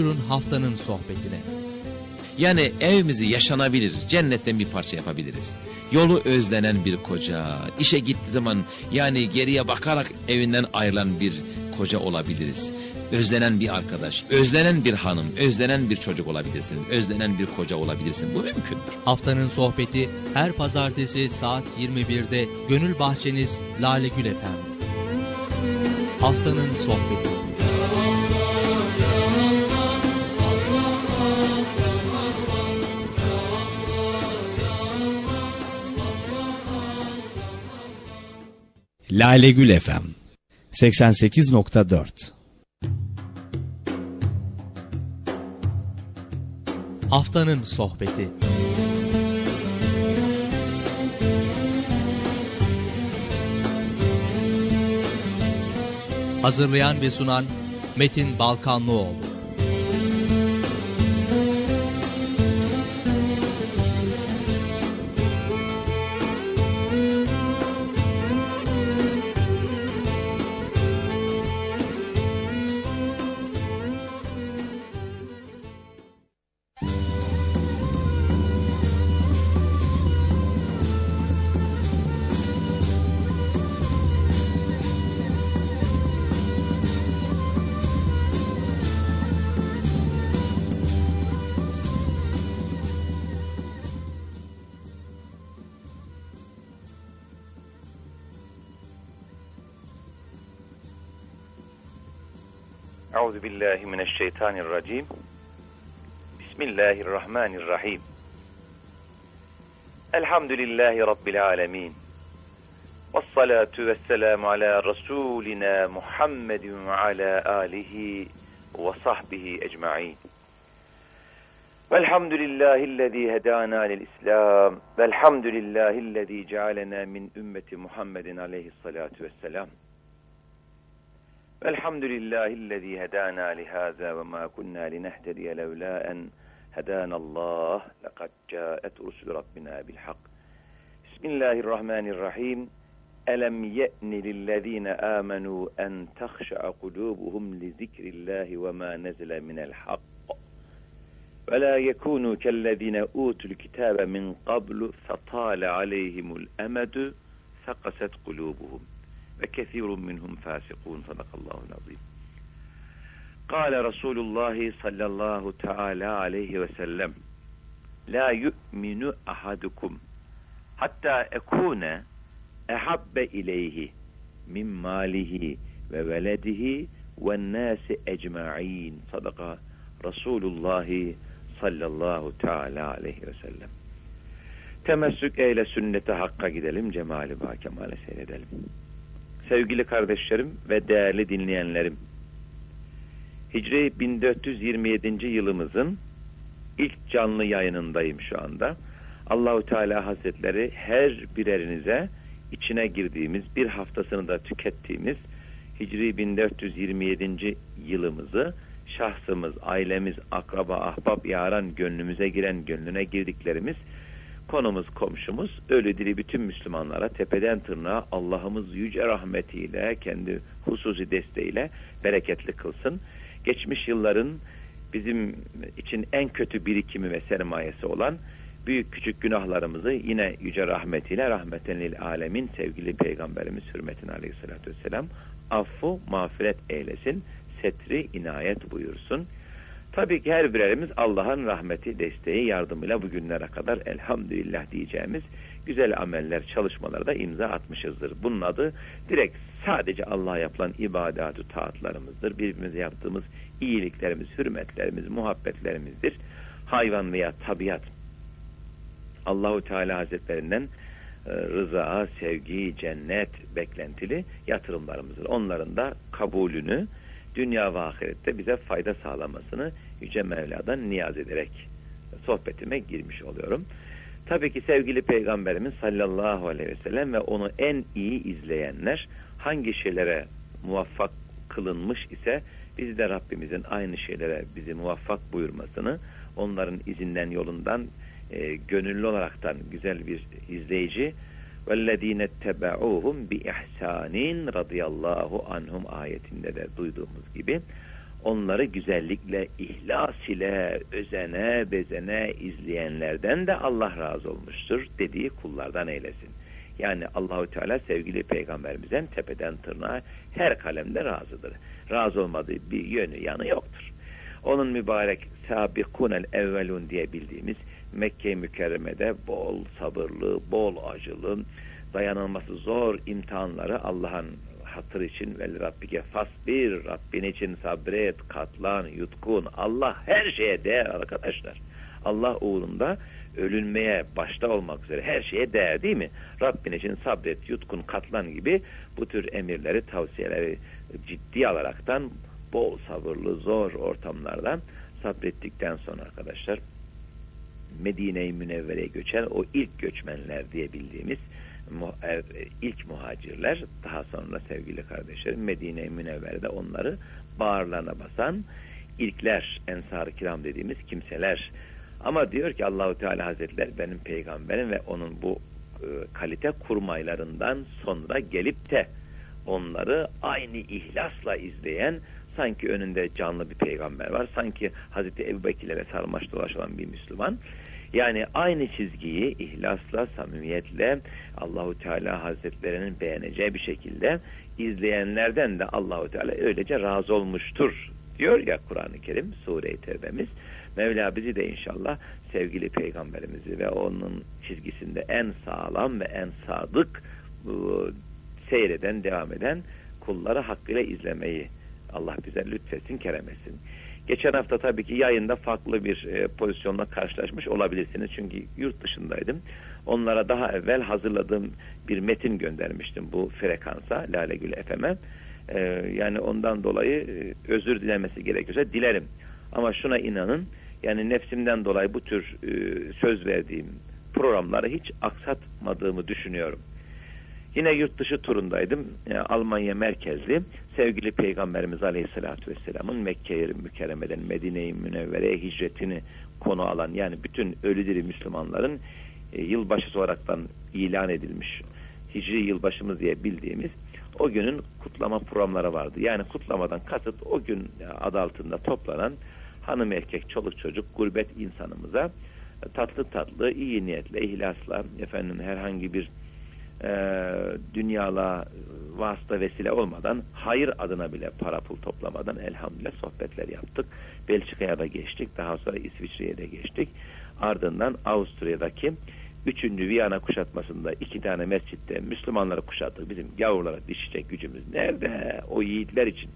Buyurun haftanın sohbetine. Yani evimizi yaşanabilir, cennetten bir parça yapabiliriz. Yolu özlenen bir koca, işe gittiği zaman yani geriye bakarak evinden ayrılan bir koca olabiliriz. Özlenen bir arkadaş, özlenen bir hanım, özlenen bir çocuk olabilirsin, özlenen bir koca olabilirsin. Bu mümkündür. Haftanın sohbeti her pazartesi saat 21'de Gönül Bahçeniz Lale Gül Efendi. Haftanın sohbeti. Lale Gül FM 88.4 Haftanın sohbeti. Hazırlayan ve sunan Metin Balkanlıoğlu. الشيطان الرجيم. بسم الله الرحمن الرحيم. الحمد لله رب العالمين. والصلاة والسلام على رسولنا محمد وعلى آله وصحبه أجمعين. والحمد لله الذي هدانا للإسلام. والحمد لله الذي جعلنا من أمة محمد عليه الصلاة والسلام. الحمد لله الذي هدانا لهذا وما كنا لنهتدي لولا أن هدانا الله. لقد جاءت رسل ربنا بالحق. بسم الله الرحمن الرحيم. ألم يأن للذين آمنوا أن تخشع قلوبهم لذكر الله وما نزل من الحق؟ ولا يكونوا كالذين أوتوا الكتاب من قبل فطال عليهم الأمد فقست قلوبهم. Ve kesirun minhum fasikun sadakallahu azim. Kale Resulullah sallallahu teala aleyhi ve sellem La yu'minu ahadukum hatta ekune ehabbe ileyhi min malihi ve veledihi ve nâsi ecma'in sadaka Resulullah sallallahu teala aleyhi ve sellem. Temessük eyle sünnete hakka gidelim, cemali ba kemale seyredelim. Sevgili kardeşlerim ve değerli dinleyenlerim. Hicri 1427. yılımızın ilk canlı yayınındayım şu anda. Allahu Teala Hazretleri her birerinize içine girdiğimiz bir haftasını da tükettiğimiz Hicri 1427. yılımızı şahsımız, ailemiz, akraba, ahbap, yaran, gönlümüze giren, gönlüne girdiklerimiz konumuz komşumuz ölü diri bütün Müslümanlara tepeden tırnağa Allah'ımız yüce rahmetiyle kendi hususi desteğiyle bereketli kılsın. Geçmiş yılların bizim için en kötü birikimi ve sermayesi olan büyük küçük günahlarımızı yine yüce rahmetiyle rahmeten lil alemin sevgili peygamberimiz hürmetine aleyhissalatü vesselam affu mağfiret eylesin setri inayet buyursun. Tabii ki her birerimiz Allah'ın rahmeti, desteği, yardımıyla bugünlere kadar elhamdülillah diyeceğimiz güzel ameller, çalışmalara da imza atmışızdır. Bunun adı direkt sadece Allah'a yapılan ibadatü taatlarımızdır. Birbirimize yaptığımız iyiliklerimiz, hürmetlerimiz, muhabbetlerimizdir. Hayvan veya tabiat Allahu Teala Hazretlerinden e, rıza, sevgi, cennet beklentili yatırımlarımızdır. Onların da kabulünü, dünya ve ahirette bize fayda sağlamasını Yüce Mevla'dan niyaz ederek sohbetime girmiş oluyorum. Tabii ki sevgili Peygamberimiz sallallahu aleyhi ve sellem ve onu en iyi izleyenler hangi şeylere muvaffak kılınmış ise biz de Rabbimizin aynı şeylere bizi muvaffak buyurmasını, onların izinden yolundan e, gönüllü olaraktan güzel bir izleyici وَالَّذ۪ينَ اتَّبَعُوهُمْ بِإِحْسَانٍ radıyallahu anhum ayetinde de duyduğumuz gibi onları güzellikle, ihlas ile, özene, bezene izleyenlerden de Allah razı olmuştur dediği kullardan eylesin. Yani Allahu Teala sevgili peygamberimizden tepeden tırnağa her kalemde razıdır. Razı olmadığı bir yönü yanı yoktur. Onun mübarek sabikunel evvelun diye bildiğimiz Mekke-i Mükerreme'de bol sabırlı, bol acılı, dayanılması zor imtihanları Allah'ın hatır için vel Rabbike fasbir Rabbin için sabret, katlan, yutkun. Allah her şeye değer arkadaşlar. Allah uğrunda ölünmeye başta olmak üzere her şeye değer değil mi? Rabbin için sabret, yutkun, katlan gibi bu tür emirleri, tavsiyeleri ciddi alaraktan bol sabırlı, zor ortamlardan sabrettikten sonra arkadaşlar Medine-i Münevvere'ye göçen o ilk göçmenler diye bildiğimiz Er, ilk muhacirler daha sonra sevgili kardeşlerim Medine-i Münevvere'de onları bağırlarına basan ilkler, ensar-ı kiram dediğimiz kimseler. Ama diyor ki Allahu Teala Hazretleri benim peygamberim ve onun bu e, kalite kurmaylarından sonra gelip de onları aynı ihlasla izleyen sanki önünde canlı bir peygamber var. Sanki Hazreti Ebu Bekir'lere sarmaş dolaşılan bir Müslüman. Yani aynı çizgiyi ihlasla, samimiyetle Allahu Teala Hazretlerinin beğeneceği bir şekilde izleyenlerden de Allahu Teala öylece razı olmuştur diyor ya Kur'an-ı Kerim Sure-i Tevbemiz. Mevla bizi de inşallah sevgili peygamberimizi ve onun çizgisinde en sağlam ve en sadık bu, seyreden, devam eden kulları hakkıyla izlemeyi Allah bize lütfetsin, kerem etsin. Geçen hafta tabii ki yayında farklı bir e, pozisyonla karşılaşmış olabilirsiniz. Çünkü yurt dışındaydım. Onlara daha evvel hazırladığım bir metin göndermiştim bu frekansa Lale Gül FM'e. E, yani ondan dolayı e, özür dilemesi gerekiyorsa dilerim. Ama şuna inanın yani nefsimden dolayı bu tür e, söz verdiğim programları hiç aksatmadığımı düşünüyorum. Yine yurt dışı turundaydım. Yani e, Almanya merkezli. Sevgili Peygamberimiz Aleyhisselatü Vesselam'ın Mekke'ye mükerremeden Medine-i Münevvere'ye hicretini konu alan yani bütün ölü diri Müslümanların e, yılbaşı olaraktan ilan edilmiş Hicri yılbaşımız diye bildiğimiz o günün kutlama programları vardı. Yani kutlamadan kasıt o gün adı altında toplanan hanım erkek çoluk çocuk gurbet insanımıza tatlı tatlı iyi niyetle ihlasla efendim herhangi bir e, dünyala vasıta vesile olmadan hayır adına bile para pul toplamadan elhamdülillah sohbetler yaptık. Belçika'ya da geçtik. Daha sonra İsviçre'ye de geçtik. Ardından Avusturya'daki üçüncü Viyana kuşatmasında iki tane mescitte Müslümanları kuşattık. Bizim gavurlara dişecek gücümüz nerede? O yiğitler için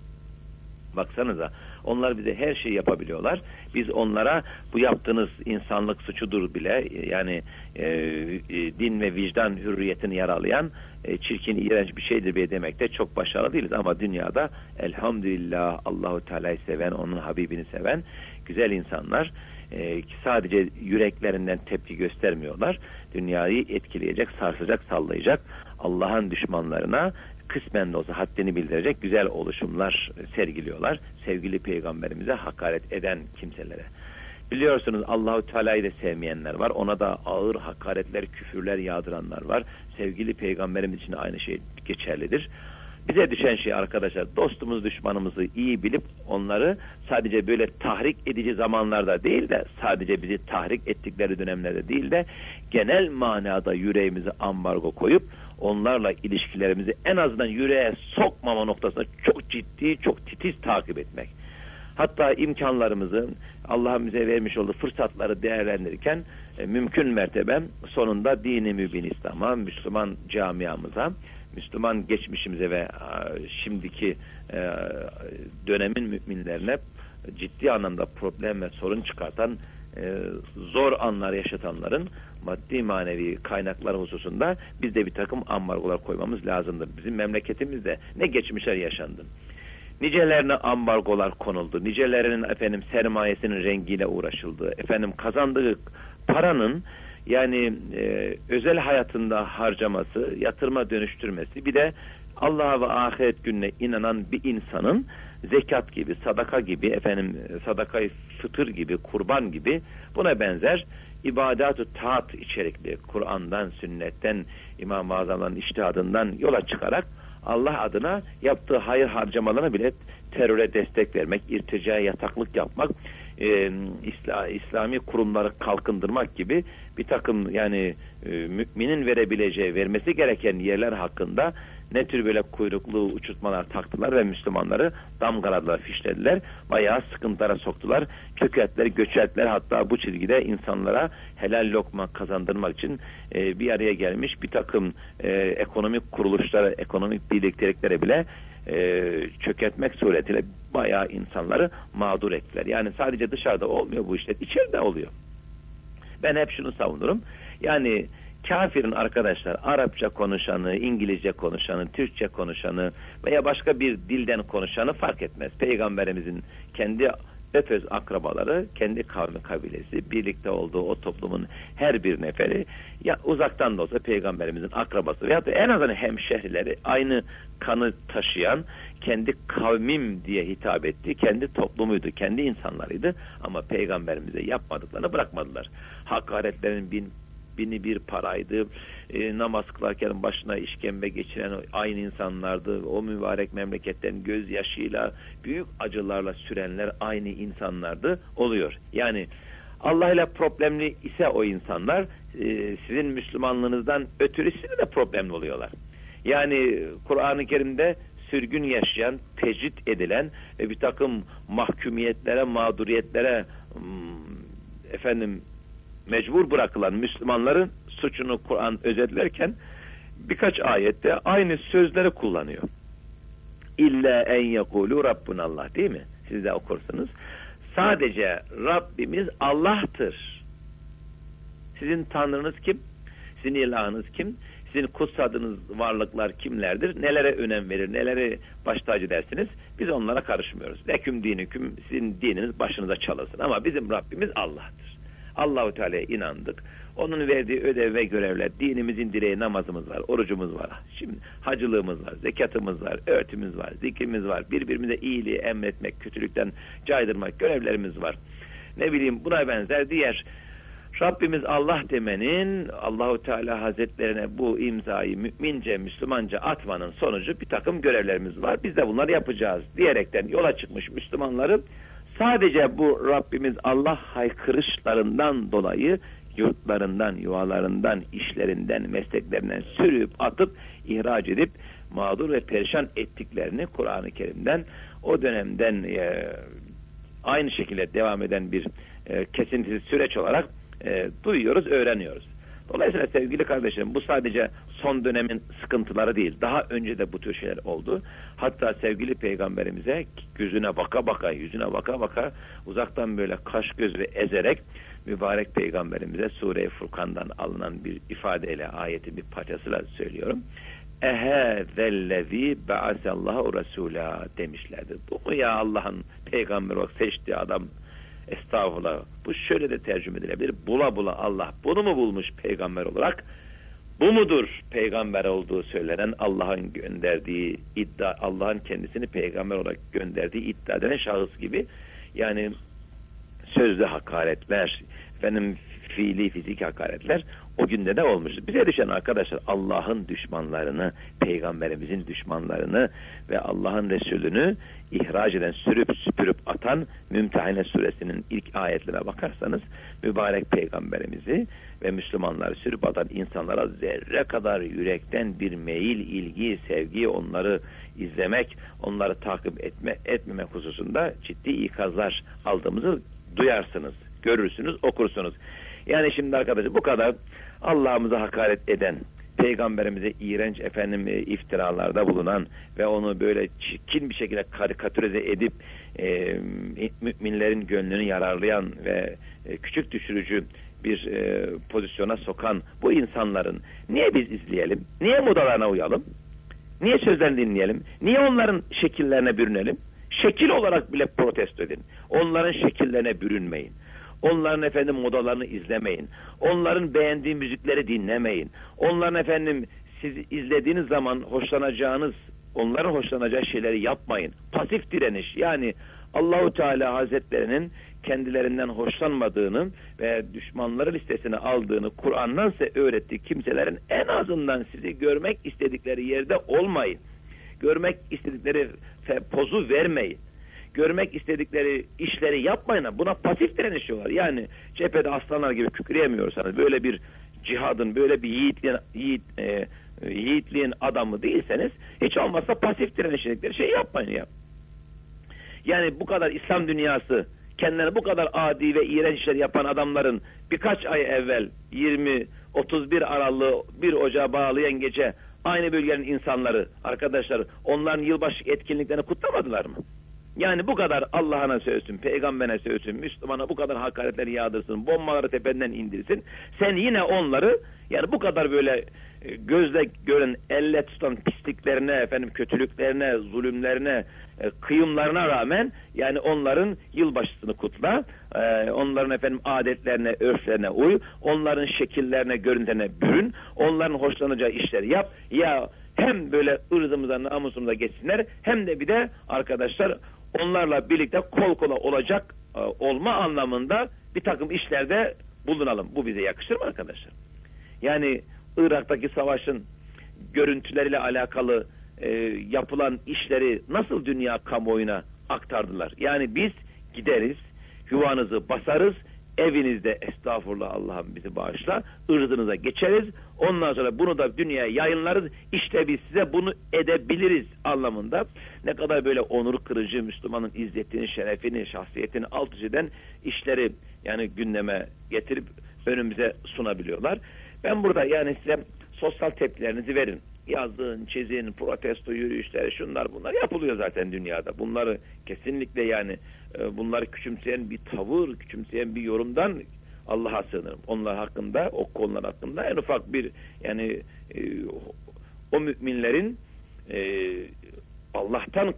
Baksanıza onlar bize her şeyi yapabiliyorlar. Biz onlara bu yaptığınız insanlık suçudur bile yani e, e, din ve vicdan hürriyetini yaralayan e, çirkin, iğrenç bir şeydir bile demekte çok başarılı değiliz. Ama dünyada elhamdülillah Allahu Teala'yı seven, onun Habibini seven güzel insanlar e, sadece yüreklerinden tepki göstermiyorlar. Dünyayı etkileyecek, sarsacak, sallayacak Allah'ın düşmanlarına kısmen de olsa haddini bildirecek güzel oluşumlar sergiliyorlar. Sevgili peygamberimize hakaret eden kimselere. Biliyorsunuz Allahu Teala'yı da sevmeyenler var. Ona da ağır hakaretler, küfürler yağdıranlar var. Sevgili peygamberimiz için aynı şey geçerlidir. Bize düşen şey arkadaşlar dostumuz düşmanımızı iyi bilip onları sadece böyle tahrik edici zamanlarda değil de sadece bizi tahrik ettikleri dönemlerde değil de genel manada yüreğimizi ambargo koyup onlarla ilişkilerimizi en azından yüreğe sokmama noktasında çok ciddi, çok titiz takip etmek. Hatta imkanlarımızı Allah'ın bize vermiş olduğu fırsatları değerlendirirken e, mümkün mertebe sonunda dini mübin İslam'a, Müslüman camiamıza, Müslüman geçmişimize ve e, şimdiki e, dönemin müminlerine ciddi anlamda problem ve sorun çıkartan e, zor anlar yaşatanların maddi manevi kaynaklar hususunda biz de bir takım ambargolar koymamız lazımdır. Bizim memleketimizde ne geçmişler yaşandı. Nicelerine ambargolar konuldu. Nicelerinin efendim sermayesinin rengiyle uğraşıldı. Efendim kazandığı paranın yani e, özel hayatında harcaması, yatırma dönüştürmesi bir de Allah'a ve ahiret gününe inanan bir insanın zekat gibi, sadaka gibi, efendim sadakayı fıtır gibi, kurban gibi buna benzer ibadat-ı taat içerikli Kur'an'dan, sünnetten, İmam-ı Azam'dan, iştihadından yola çıkarak Allah adına yaptığı hayır harcamalarını bile teröre destek vermek, irticaya yataklık yapmak, e, İsla, İslami kurumları kalkındırmak gibi bir takım yani e, müminin verebileceği, vermesi gereken yerler hakkında ne tür böyle kuyruklu uçurtmalar taktılar ve Müslümanları damgaladılar, fişlediler. Bayağı sıkıntılara soktular. Çökertler, göçertler hatta bu çizgide insanlara helal lokma kazandırmak için e, bir araya gelmiş bir takım e, ekonomik kuruluşlara, ekonomik birlikteliklere bile e, çökertmek suretiyle bayağı insanları mağdur ettiler. Yani sadece dışarıda olmuyor bu işler, içeride oluyor. Ben hep şunu savunurum. Yani kafirin arkadaşlar Arapça konuşanı, İngilizce konuşanı, Türkçe konuşanı veya başka bir dilden konuşanı fark etmez. Peygamberimizin kendi ötöz akrabaları, kendi kavmi kabilesi, birlikte olduğu o toplumun her bir neferi ya uzaktan da olsa peygamberimizin akrabası veyahut da en azından hemşehrileri aynı kanı taşıyan kendi kavmim diye hitap etti. Kendi toplumuydu, kendi insanlarıydı ama peygamberimize yapmadıklarını bırakmadılar. Hakaretlerin bin bini bir paraydı. E, namaz kılarken başına işkembe geçiren aynı insanlardı. O mübarek memleketten gözyaşıyla, büyük acılarla sürenler aynı insanlardı oluyor. Yani Allah ile problemli ise o insanlar e, sizin Müslümanlığınızdan ötürü size de problemli oluyorlar. Yani Kur'an-ı Kerim'de sürgün yaşayan, tecrit edilen ve bir takım mahkumiyetlere, mağduriyetlere efendim mecbur bırakılan Müslümanların suçunu Kur'an özetlerken birkaç ayette aynı sözleri kullanıyor. İlla en yekulu Rabbunallah değil mi? Siz de okursunuz. Sadece Rabbimiz Allah'tır. Sizin tanrınız kim? Sizin ilahınız kim? Sizin kutsadığınız varlıklar kimlerdir? Nelere önem verir? Nelere baş tacı dersiniz? Biz onlara karışmıyoruz. Leküm dinüküm sizin dininiz başınıza çalınsın. Ama bizim Rabbimiz Allah'tır. Allahu Teala'ya inandık. Onun verdiği ödev ve görevler, dinimizin direği namazımız var, orucumuz var. Şimdi hacılığımız var, zekatımız var, örtümüz var, zikrimiz var. Birbirimize iyiliği emretmek, kötülükten caydırmak görevlerimiz var. Ne bileyim buna benzer diğer Rabbimiz Allah demenin Allahu Teala Hazretlerine bu imzayı mümince, Müslümanca atmanın sonucu bir takım görevlerimiz var. Biz de bunları yapacağız diyerekten yola çıkmış Müslümanları Sadece bu Rabbimiz Allah haykırışlarından dolayı yurtlarından, yuvalarından, işlerinden, mesleklerinden sürüp atıp ihraç edip mağdur ve perişan ettiklerini Kur'an-ı Kerim'den o dönemden e, aynı şekilde devam eden bir e, kesintisiz süreç olarak e, duyuyoruz, öğreniyoruz. Dolayısıyla sevgili kardeşlerim bu sadece son dönemin sıkıntıları değil. Daha önce de bu tür şeyler oldu. Hatta sevgili peygamberimize yüzüne baka baka, yüzüne baka baka uzaktan böyle kaş göz ve ezerek mübarek peygamberimize Sure-i Furkan'dan alınan bir ifadeyle ayetin bir parçasıyla söylüyorum. Ehe zellezi ba'asallahu rasula demişlerdi. Bu ya Allah'ın peygamber olarak seçtiği adam Estağfurullah. Bu şöyle de tercüme edilebilir. Bula bula Allah bunu mu bulmuş peygamber olarak? Bu mudur peygamber olduğu söylenen Allah'ın gönderdiği iddia, Allah'ın kendisini peygamber olarak gönderdiği iddia eden şahıs gibi yani sözlü hakaretler, efendim fiili fizik hakaretler o günde de olmuştu. Bize düşen arkadaşlar Allah'ın düşmanlarını, peygamberimizin düşmanlarını ve Allah'ın Resulünü ihraç eden, sürüp süpürüp atan Mümtehine suresinin ilk ayetlerine bakarsanız mübarek peygamberimizi ve Müslümanları sürüp atan insanlara zerre kadar yürekten bir meyil, ilgi, sevgi onları izlemek, onları takip etme, etmemek hususunda ciddi ikazlar aldığımızı duyarsınız, görürsünüz, okursunuz. Yani şimdi arkadaşlar bu kadar Allah'ımıza hakaret eden, peygamberimize iğrenç efendim e, iftiralarda bulunan ve onu böyle çirkin bir şekilde karikatürize edip e, müminlerin gönlünü yararlayan ve e, küçük düşürücü bir e, pozisyona sokan bu insanların niye biz izleyelim? Niye modalarına uyalım? Niye sözlerini dinleyelim? Niye onların şekillerine bürünelim? Şekil olarak bile protesto edin. Onların şekillerine bürünmeyin. Onların efendim modalarını izlemeyin. Onların beğendiği müzikleri dinlemeyin. Onların efendim siz izlediğiniz zaman hoşlanacağınız, onların hoşlanacağı şeyleri yapmayın. Pasif direniş yani Allahu Teala Hazretlerinin kendilerinden hoşlanmadığını ve düşmanları listesine aldığını Kur'an'dan size öğrettiği kimselerin en azından sizi görmek istedikleri yerde olmayın. Görmek istedikleri pozu vermeyin. Görmek istedikleri işleri yapmayın. Buna pasif direniş diyorlar. Yani cephede aslanlar gibi kükreyemiyorsanız böyle bir cihadın böyle bir yiğitliğin, yiğit, e, yiğitliğin adamı değilseniz hiç olmazsa pasif direniş dedikleri şey yapmayın ya. Yani bu kadar İslam dünyası kendilerine bu kadar adi ve iğrenç işler yapan adamların birkaç ay evvel 20 31 Aralık'ı bir ocağa bağlayan gece aynı bölgenin insanları, arkadaşlar onların yılbaşı etkinliklerini kutlamadılar mı? Yani bu kadar Allah'ına sövsün, peygamberine sövsün, Müslümana bu kadar hakaretleri yağdırsın, bombaları tependen indirsin. Sen yine onları yani bu kadar böyle e, gözle gören, elle tutan pisliklerine, efendim kötülüklerine, zulümlerine, e, kıyımlarına rağmen yani onların yılbaşısını kutla, e, onların efendim adetlerine, örflerine uy, onların şekillerine, görüntülerine bürün, onların hoşlanacağı işleri yap. Ya hem böyle ırzımıza, namusumuza geçsinler hem de bir de arkadaşlar onlarla birlikte kol kola olacak olma anlamında bir takım işlerde bulunalım. Bu bize yakışır mı arkadaşlar? Yani Irak'taki savaşın görüntüleriyle alakalı e, yapılan işleri nasıl dünya kamuoyuna aktardılar? Yani biz gideriz, yuvanızı basarız, evinizde estağfurullah Allah'ım bizi bağışla, ırzınıza geçeriz. Ondan sonra bunu da dünyaya yayınlarız. İşte biz size bunu edebiliriz anlamında. Ne kadar böyle onur kırıcı Müslümanın izzetini, şerefini, şahsiyetini alt üst eden işleri yani gündeme getirip önümüze sunabiliyorlar. Ben burada yani size sosyal tepkilerinizi verin. Yazın, çizin, protesto yürüyüşleri, şunlar bunlar yapılıyor zaten dünyada. Bunları kesinlikle yani e, bunları küçümseyen bir tavır, küçümseyen bir yorumdan Allah'a sığınırım. Onlar hakkında, o konular hakkında en ufak bir yani e, o müminlerin e, Allah'tan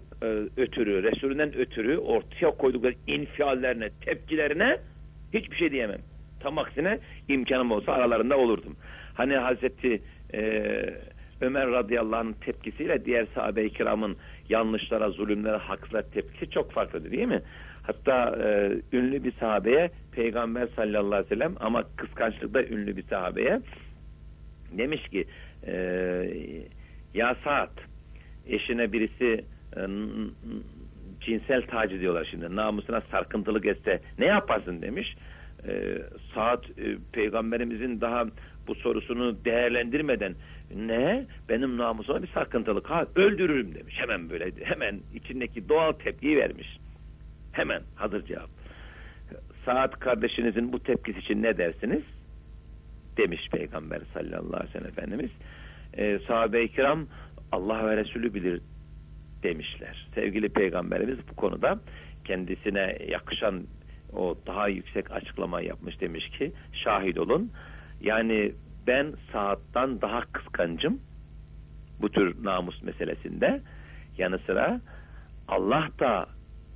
ötürü, Resulünden ötürü ortaya koydukları infiallerine, tepkilerine hiçbir şey diyemem. Tam aksine imkanım olsa aralarında olurdum. Hani Hazreti e, Ömer radıyallahu anh'ın tepkisiyle diğer sahabe-i kiramın yanlışlara, zulümlere, haksızlara tepkisi çok farklıdır değil mi? Hatta e, ünlü bir sahabeye Peygamber sallallahu aleyhi ve sellem ama kıskançlıkta ünlü bir sahabeye demiş ki e, ya Saat eşine birisi e, cinsel taciz diyorlar şimdi namusuna sarkıntılık etse ne yaparsın demiş e, saat e, peygamberimizin daha bu sorusunu değerlendirmeden ne? Benim namusuma bir sakıntılık ha öldürürüm demiş. Hemen böyle hemen içindeki doğal tepkiyi vermiş. Hemen hazır cevap. Saat kardeşinizin bu tepkisi için ne dersiniz? Demiş peygamber sallallahu aleyhi ve sellem efendimiz. E, sahabe-i kiram Allah ve Resulü bilir demişler. Sevgili peygamberimiz bu konuda kendisine yakışan o daha yüksek açıklama yapmış demiş ki şahit olun. Yani ben saattan daha kıskancım bu tür namus meselesinde. Yanı sıra Allah da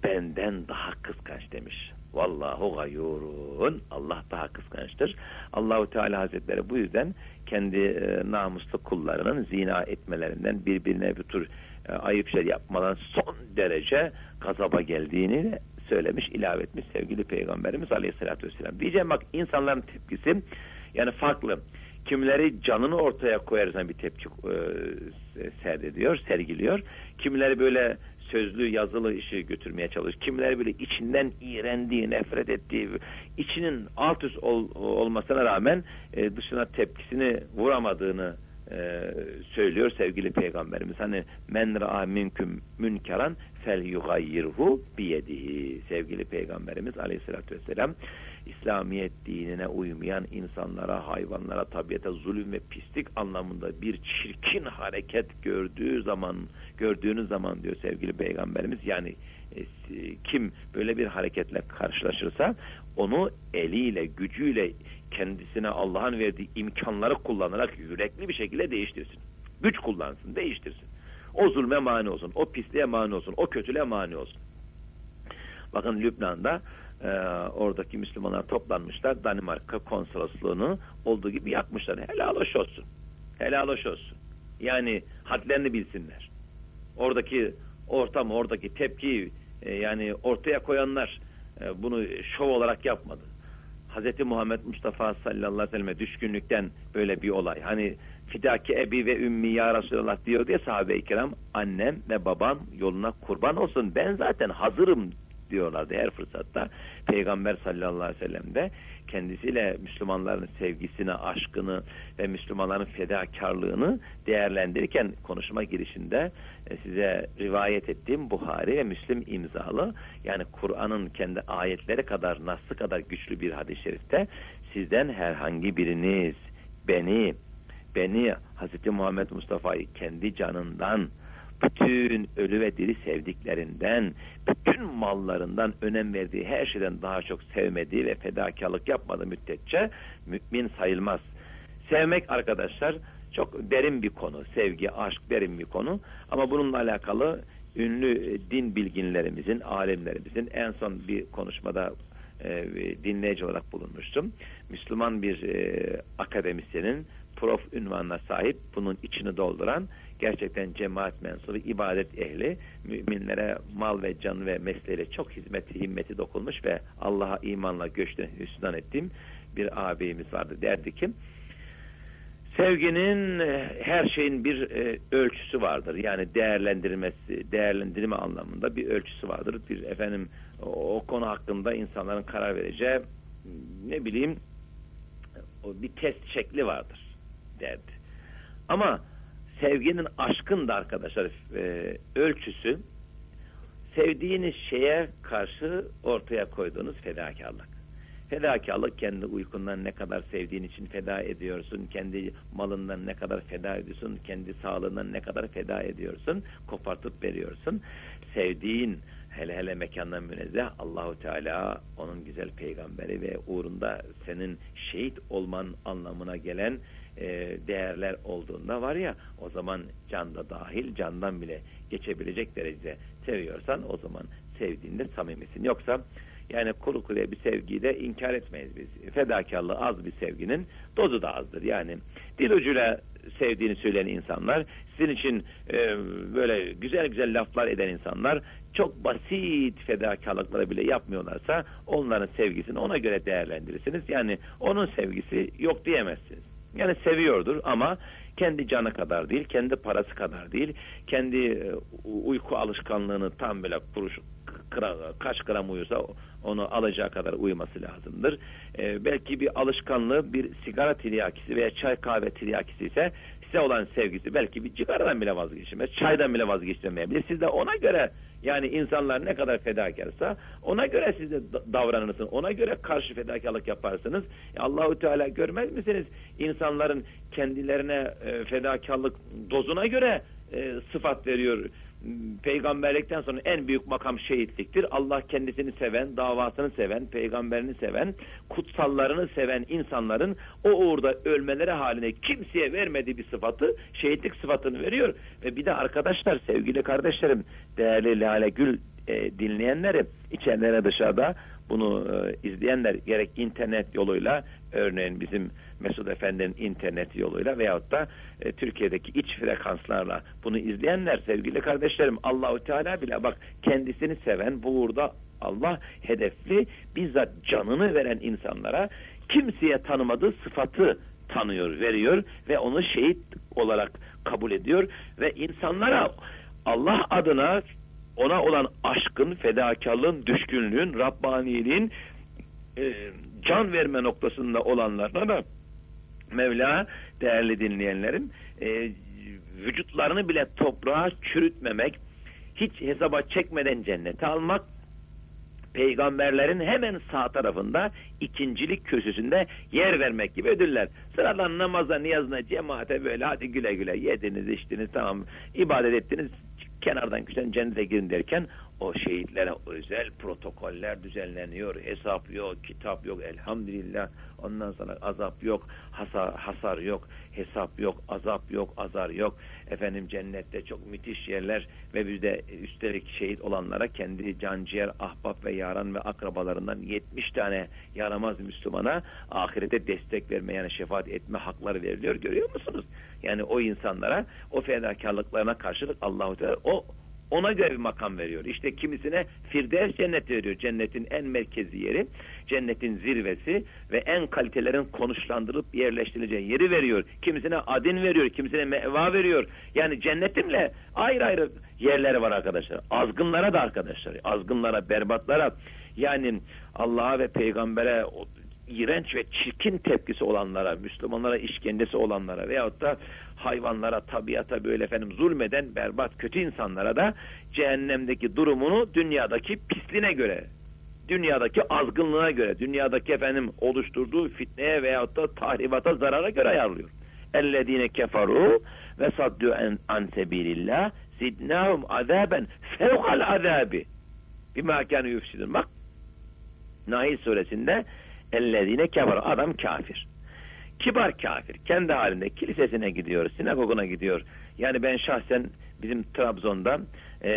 benden daha kıskanç demiş. Vallahu gayurun. Allah daha kıskançtır. Allahu Teala Hazretleri bu yüzden kendi e, namuslu kullarının zina etmelerinden birbirine bir tür e, ayıp şey yapmadan son derece gazaba geldiğini söylemiş, ilave etmiş sevgili Peygamberimiz Aleyhisselatü Vesselam. Diyeceğim bak insanların tepkisi yani farklı. Kimileri canını ortaya koyarsan bir tepki e, serdediyor, sergiliyor. Kimileri böyle sözlü yazılı işi götürmeye çalışıyor. Kimileri böyle içinden iğrendiği, nefret ettiği, içinin alt üst ol, olmasına rağmen e, dışına tepkisini vuramadığını e, söylüyor sevgili peygamberimiz. Hani men ra'a minküm münkeran fel yugayyirhu biyedihi. Sevgili peygamberimiz aleyhissalatü vesselam İslamiyet dinine uymayan insanlara, hayvanlara, tabiata zulüm ve pislik anlamında bir çirkin hareket gördüğü zaman, gördüğünüz zaman diyor sevgili peygamberimiz yani e, kim böyle bir hareketle karşılaşırsa onu eliyle, gücüyle kendisine Allah'ın verdiği imkanları kullanarak yürekli bir şekilde değiştirsin. Güç kullansın, değiştirsin. O zulme mani olsun, o pisliğe mani olsun, o kötülüğe mani olsun. Bakın Lübnan'da e, oradaki Müslümanlar toplanmışlar. Danimarka konsolosluğunu olduğu gibi yakmışlar. Helal hoş olsun. Helal hoş olsun. Yani hadlerini bilsinler. Oradaki ortam, oradaki tepkiyi e, yani ortaya koyanlar e, bunu şov olarak yapmadı. Hz. Muhammed Mustafa sallallahu aleyhi ve selleme düşkünlükten böyle bir olay. Hani fidaki ebi ve ümmi ya Resulallah diyor diye sahabe-i kiram annem ve babam yoluna kurban olsun ben zaten hazırım diyorlardı her fırsatta. Peygamber sallallahu aleyhi ve sellem de kendisiyle Müslümanların sevgisini, aşkını ve Müslümanların fedakarlığını değerlendirirken konuşma girişinde e, size rivayet ettiğim Buhari ve Müslim imzalı yani Kur'an'ın kendi ayetleri kadar, nasıl kadar güçlü bir hadis-i şerifte sizden herhangi biriniz beni beni Hz. Muhammed Mustafa'yı kendi canından bütün ölü ve diri sevdiklerinden, bütün mallarından önem verdiği her şeyden daha çok sevmediği ve fedakarlık yapmadığı müddetçe mümin sayılmaz. Sevmek arkadaşlar çok derin bir konu. Sevgi, aşk derin bir konu. Ama bununla alakalı ünlü din bilginlerimizin, alimlerimizin en son bir konuşmada e, dinleyici olarak bulunmuştum. Müslüman bir e, akademisyenin prof ünvanına sahip bunun içini dolduran gerçekten cemaat mensubu, ibadet ehli, müminlere mal ve can ve mesleğiyle çok hizmeti, himmeti dokunmuş ve Allah'a imanla göçten hüsnan ettiğim bir ağabeyimiz vardı. Derdi ki, sevginin e, her şeyin bir e, ölçüsü vardır. Yani değerlendirmesi, değerlendirme anlamında bir ölçüsü vardır. Bir efendim o, konu hakkında insanların karar vereceği ne bileyim bir test şekli vardır derdi. Ama sevginin aşkın da arkadaşlar e, ölçüsü sevdiğiniz şeye karşı ortaya koyduğunuz fedakarlık. Fedakarlık kendi uykundan ne kadar sevdiğin için feda ediyorsun, kendi malından ne kadar feda ediyorsun, kendi sağlığından ne kadar feda ediyorsun, kopartıp veriyorsun. Sevdiğin hele hele mekandan münezzeh Allahu Teala onun güzel peygamberi ve uğrunda senin şehit olman anlamına gelen e, değerler olduğunda var ya o zaman canda dahil candan bile geçebilecek derecede seviyorsan o zaman sevdiğinde samimisin. Yoksa yani kuru kuruya bir sevgiyi de inkar etmeyiz biz. Fedakarlığı az bir sevginin dozu da azdır. Yani dil ucuyla sevdiğini söyleyen insanlar, sizin için e, böyle güzel güzel laflar eden insanlar çok basit fedakarlıkları bile yapmıyorlarsa onların sevgisini ona göre değerlendirirsiniz. Yani onun sevgisi yok diyemezsiniz. Yani seviyordur ama kendi canı kadar değil, kendi parası kadar değil, kendi e, uyku alışkanlığını tam böyle kuruş, kıra, kaç gram uyursa onu alacağı kadar uyuması lazımdır. Ee, belki bir alışkanlığı bir sigara tiryakisi veya çay kahve tiryakisi ise size olan sevgisi belki bir cigaradan bile vazgeçmez, çaydan bile vazgeçmeyebilir. Siz de ona göre yani insanlar ne kadar fedakarsa ona göre siz de davranırsınız. Ona göre karşı fedakarlık yaparsınız. E Allahu Teala görmez misiniz? İnsanların kendilerine e, fedakarlık dozuna göre e, sıfat veriyor peygamberlikten sonra en büyük makam şehitliktir. Allah kendisini seven, davasını seven, peygamberini seven, kutsallarını seven insanların o uğurda ölmeleri haline kimseye vermediği bir sıfatı, şehitlik sıfatını veriyor. Ve bir de arkadaşlar, sevgili kardeşlerim, değerli Lale Gül e, dinleyenlerim, içenlere dışarıda bunu e, izleyenler gerek internet yoluyla örneğin bizim Mesut Efendi'nin internet yoluyla veyahut da e, Türkiye'deki iç frekanslarla bunu izleyenler sevgili kardeşlerim Allahu Teala bile bak kendisini seven bu uğurda Allah hedefli bizzat canını veren insanlara kimseye tanımadığı sıfatı tanıyor, veriyor ve onu şehit olarak kabul ediyor ve insanlara Allah adına ona olan aşkın, fedakarlığın, düşkünlüğün, Rabbaniliğin e, can verme noktasında olanlarına da Mevla değerli dinleyenlerim e, vücutlarını bile toprağa çürütmemek, hiç hesaba çekmeden cennete almak, peygamberlerin hemen sağ tarafında ikincilik köşesinde yer vermek gibi ödüller. Sıradan namaza, niyazına, cemaate böyle hadi güle güle yediniz, içtiniz, tamam ibadet ettiniz, kenardan güçten cennete girin derken o şehitlere özel protokoller düzenleniyor. Hesap yok, kitap yok elhamdülillah. Ondan sonra azap yok, hasar, hasar yok, hesap yok, azap yok, azar yok. Efendim cennette çok müthiş yerler ve bir de üstelik şehit olanlara kendi canciğer, ahbap ve yaran ve akrabalarından 70 tane yaramaz Müslümana ahirete destek verme yani şefaat etme hakları veriliyor. Görüyor musunuz? Yani o insanlara o fedakarlıklarına karşılık Allahu Teala o Ona göre bir makam veriyor. İşte kimisine Firdevs cenneti veriyor. Cennetin en merkezi yeri, cennetin zirvesi ve en kalitelerin konuşlandırılıp yerleştirileceği yeri veriyor. Kimisine adin veriyor, kimisine meva veriyor. Yani cennetimle ayrı ayrı yerleri var arkadaşlar. Azgınlara da arkadaşlar. Azgınlara, berbatlara yani Allah'a ve peygambere iğrenç ve çirkin tepkisi olanlara, Müslümanlara işkencesi olanlara veyahut da hayvanlara, tabiata böyle efendim zulmeden berbat kötü insanlara da cehennemdeki durumunu dünyadaki pisliğine göre, dünyadaki azgınlığına göre, dünyadaki efendim oluşturduğu fitneye veyahut da tahribata zarara göre ayarlıyor. Keferu ve saddu an, an sebilillah zidnahum azaben fevkal azabi bima kânü yufsidun. Bak Nahil suresinde ellezine keferu adam kafir. Kibar kafir. Kendi halinde kilisesine gidiyor, sinagoguna gidiyor. Yani ben şahsen bizim Trabzon'da e,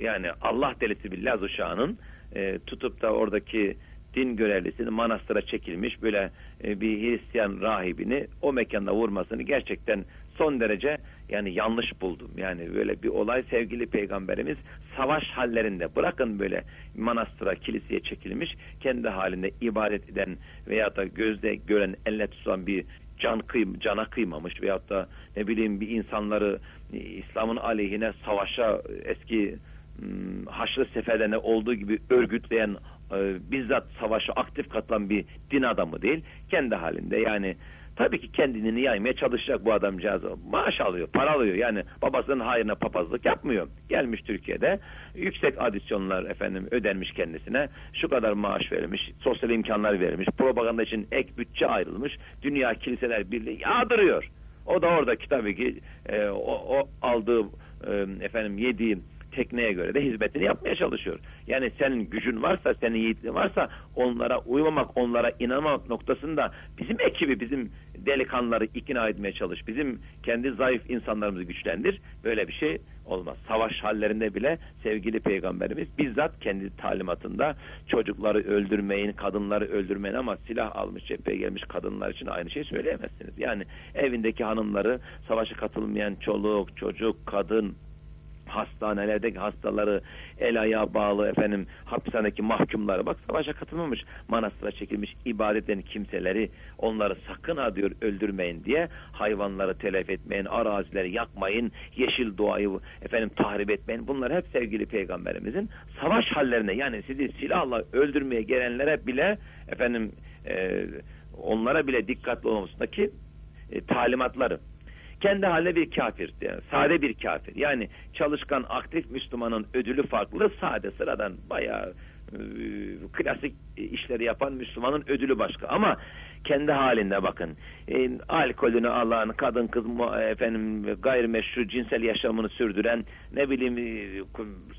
yani Allah delisi bir Laz uşağının e, tutup da oradaki din görevlisini manastıra çekilmiş böyle e, bir Hristiyan rahibini o mekanda vurmasını gerçekten son derece yani yanlış buldum. Yani böyle bir olay sevgili peygamberimiz savaş hallerinde bırakın böyle manastıra, kiliseye çekilmiş kendi halinde ibadet eden veya da gözde gören, elle tutan bir can kıym cana kıymamış veyahut da ne bileyim bir insanları e, İslam'ın aleyhine savaşa eski hmm, Haçlı seferlerine olduğu gibi örgütleyen e, bizzat savaşa aktif katılan bir din adamı değil. Kendi halinde yani Tabii ki kendini yaymaya çalışacak bu adamcağız. Maaş alıyor, para alıyor. Yani babasının hayrına papazlık yapmıyor. Gelmiş Türkiye'de yüksek adisyonlar efendim ödenmiş kendisine. Şu kadar maaş verilmiş, sosyal imkanlar verilmiş, propaganda için ek bütçe ayrılmış. Dünya Kiliseler Birliği yağdırıyor. O da oradaki tabii ki e, o, o aldığı e, efendim yediği tekneye göre de hizmetini yapmaya çalışıyor. Yani senin gücün varsa, senin yiğitliğin varsa onlara uymamak, onlara inanmamak noktasında bizim ekibi, bizim delikanlıları ikna etmeye çalış. Bizim kendi zayıf insanlarımızı güçlendir. Böyle bir şey olmaz. Savaş hallerinde bile sevgili peygamberimiz bizzat kendi talimatında çocukları öldürmeyin, kadınları öldürmeyin ama silah almış cepheye gelmiş kadınlar için aynı şey söyleyemezsiniz. Yani evindeki hanımları savaşa katılmayan çoluk, çocuk, kadın, hastanelerdeki hastaları el ayağa bağlı efendim hapishanedeki mahkumları. Bak savaşa katılmamış manastıra çekilmiş ibadetlerin kimseleri onları sakın ha diyor öldürmeyin diye hayvanları telef etmeyin arazileri yakmayın yeşil doğayı efendim tahrip etmeyin. Bunlar hep sevgili peygamberimizin savaş hallerine yani sizi silahla öldürmeye gelenlere bile efendim e, onlara bile dikkatli olmasındaki e, talimatları kendi haline bir kafir. Yani sade bir kafir. Yani çalışkan aktif Müslümanın ödülü farklı. Sade sıradan bayağı e, klasik işleri yapan Müslümanın ödülü başka. Ama kendi halinde bakın. E, alkolünü alan, kadın kız efendim gayrimeşru cinsel yaşamını sürdüren, ne bileyim e,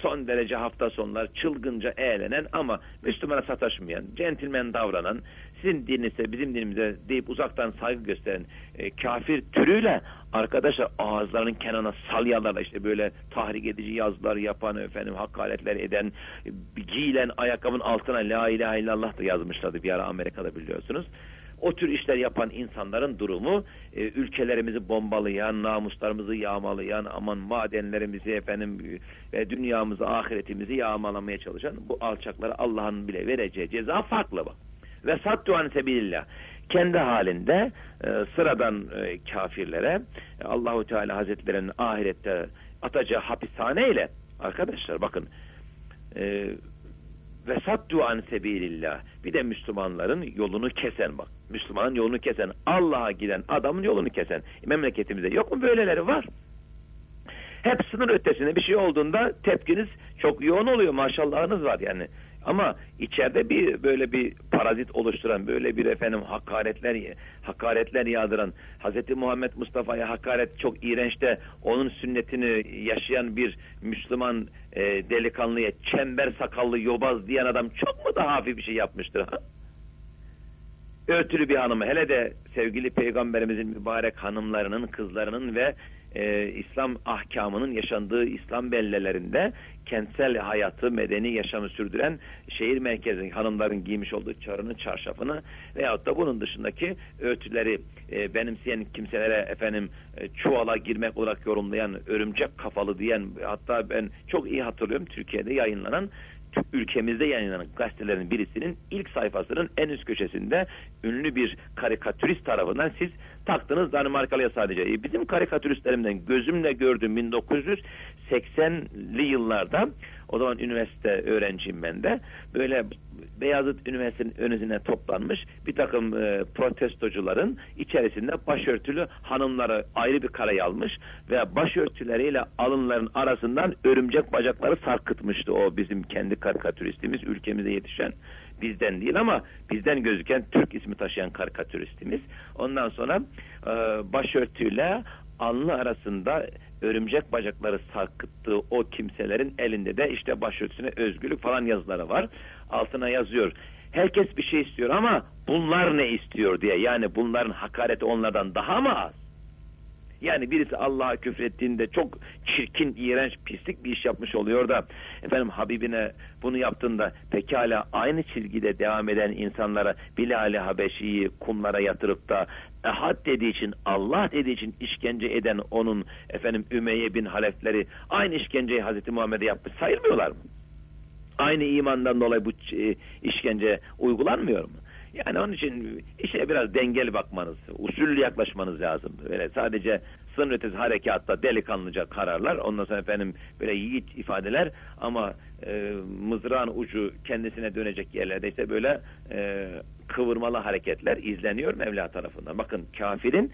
son derece hafta sonlar çılgınca eğlenen ama Müslümana sataşmayan, centilmen davranan, sizin dininize bizim dinimize deyip uzaktan saygı gösteren e, kafir türüyle arkadaşlar ağızlarının kenarına salyalarla işte böyle tahrik edici yazılar yapan efendim hakaretler eden giyilen ayakkabının altına la ilahe illallah da yazmışlardı bir ara Amerika'da biliyorsunuz o tür işler yapan insanların durumu e, ülkelerimizi bombalayan, namuslarımızı yağmalayan, aman madenlerimizi efendim ve dünyamızı, ahiretimizi yağmalamaya çalışan bu alçaklara Allah'ın bile vereceği ceza farklı bak. Ve sattu an sebilillah. Kendi halinde e, sıradan e, kafirlere e, Allahu Teala Hazretlerinin ahirette atacağı hapishane ile arkadaşlar bakın e, ve sattu an sebilillah. Bir de Müslümanların yolunu kesen bak. Müslümanın yolunu kesen Allah'a giden adamın yolunu kesen. Memleketimizde yok mu böyleleri? Var. Hep sınır ötesinde bir şey olduğunda tepkiniz çok yoğun oluyor. Maşallahınız var yani ama içeride bir böyle bir parazit oluşturan, böyle bir efendim hakaretler hakaretler yağdıran, Hz. Muhammed Mustafa'ya hakaret çok iğrenç de onun sünnetini yaşayan bir Müslüman e, delikanlıya çember sakallı yobaz diyen adam çok mu daha hafif bir şey yapmıştır? Ha? Örtülü bir hanımı hele de sevgili peygamberimizin mübarek hanımlarının, kızlarının ve e, İslam ahkamının yaşandığı İslam bellelerinde kentsel hayatı, medeni yaşamı sürdüren şehir merkezi hanımların giymiş olduğu çarını, çarşafını veyahut da bunun dışındaki örtüleri e, benimseyen kimselere efendim e, çuvala girmek olarak yorumlayan, örümcek kafalı diyen hatta ben çok iyi hatırlıyorum Türkiye'de yayınlanan ülkemizde yayınlanan gazetelerin birisinin ilk sayfasının en üst köşesinde ünlü bir karikatürist tarafından siz taktınız Danimarkalı'ya sadece. E, bizim karikatüristlerimden gözümle gördüğüm 1980'li yıllarda o zaman üniversite öğrenciyim ben de. Böyle Beyazıt Üniversitesi'nin önüne toplanmış bir takım e, protestocuların içerisinde başörtülü hanımları ayrı bir karaya almış ve başörtüleriyle alınların arasından örümcek bacakları sarkıtmıştı o bizim kendi karikatüristimiz ülkemize yetişen bizden değil ama bizden gözüken Türk ismi taşıyan karikatüristimiz. Ondan sonra e, başörtüyle alnı arasında örümcek bacakları sarkıttığı o kimselerin elinde de işte başörtüsüne özgürlük falan yazıları var. Altına yazıyor. Herkes bir şey istiyor ama bunlar ne istiyor diye. Yani bunların hakareti onlardan daha mı az? Yani birisi Allah'a küfrettiğinde çok çirkin, iğrenç, pislik bir iş yapmış oluyor da efendim Habibine bunu yaptığında pekala aynı çizgide devam eden insanlara Bilal-i Habeşi'yi kumlara yatırıp da ehad dediği için Allah dediği için işkence eden onun efendim Ümeyye bin Halefleri aynı işkenceyi Hazreti Muhammed'e yapmış sayılmıyorlar mı? Aynı imandan dolayı bu e, işkence uygulanmıyor mu? Yani onun için işe biraz dengeli bakmanız, usullü yaklaşmanız lazım. Böyle sadece sınır ötesi harekatta delikanlıca kararlar, ondan sonra efendim böyle yiğit ifadeler ama e, mızrağın ucu kendisine dönecek yerlerde ise böyle e, kıvırmalı hareketler izleniyor Mevla tarafından. Bakın kafirin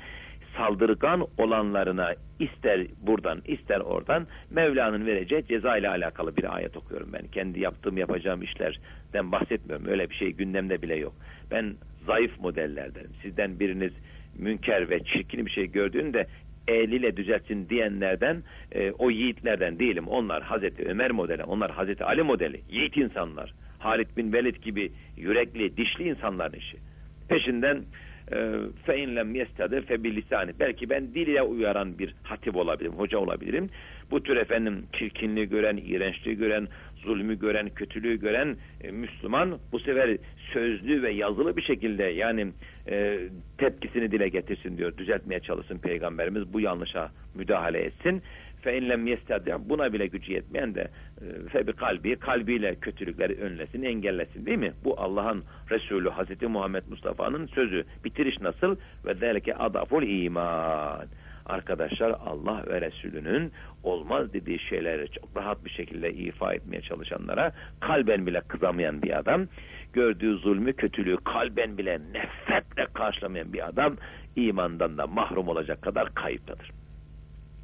saldırgan olanlarına ister buradan ister oradan Mevla'nın vereceği ceza ile alakalı bir ayet okuyorum ben. Kendi yaptığım yapacağım işlerden bahsetmiyorum. Öyle bir şey gündemde bile yok. Ben zayıf modellerdenim. Sizden biriniz münker ve çirkin bir şey gördüğünde eliyle düzeltsin diyenlerden e, o yiğitlerden değilim. Onlar Hazreti Ömer modeli, onlar Hazreti Ali modeli. Yiğit insanlar. Halid bin Velid gibi yürekli, dişli insanların işi. Peşinden fe in lem yestadir fe lisani. Belki ben diliyle uyaran bir hatip olabilirim, hoca olabilirim. Bu tür efendim çirkinliği gören, iğrençliği gören, zulmü gören, kötülüğü gören e, Müslüman bu sefer sözlü ve yazılı bir şekilde yani e, tepkisini dile getirsin diyor. Düzeltmeye çalışsın peygamberimiz. Bu yanlışa müdahale etsin. İnlem yestadi. Buna bile gücü yetmeyen de e, fe bir kalbi kalbiyle kötülükleri önlesin engellesin değil mi? Bu Allah'ın Resulü Hazreti Muhammed Mustafa'nın sözü. Bitiriş nasıl? Ve zelike adaful iman arkadaşlar Allah ve Resulünün olmaz dediği şeyleri çok rahat bir şekilde ifa etmeye çalışanlara kalben bile kızamayan bir adam gördüğü zulmü kötülüğü kalben bile nefretle karşılamayan bir adam imandan da mahrum olacak kadar kayıptadır.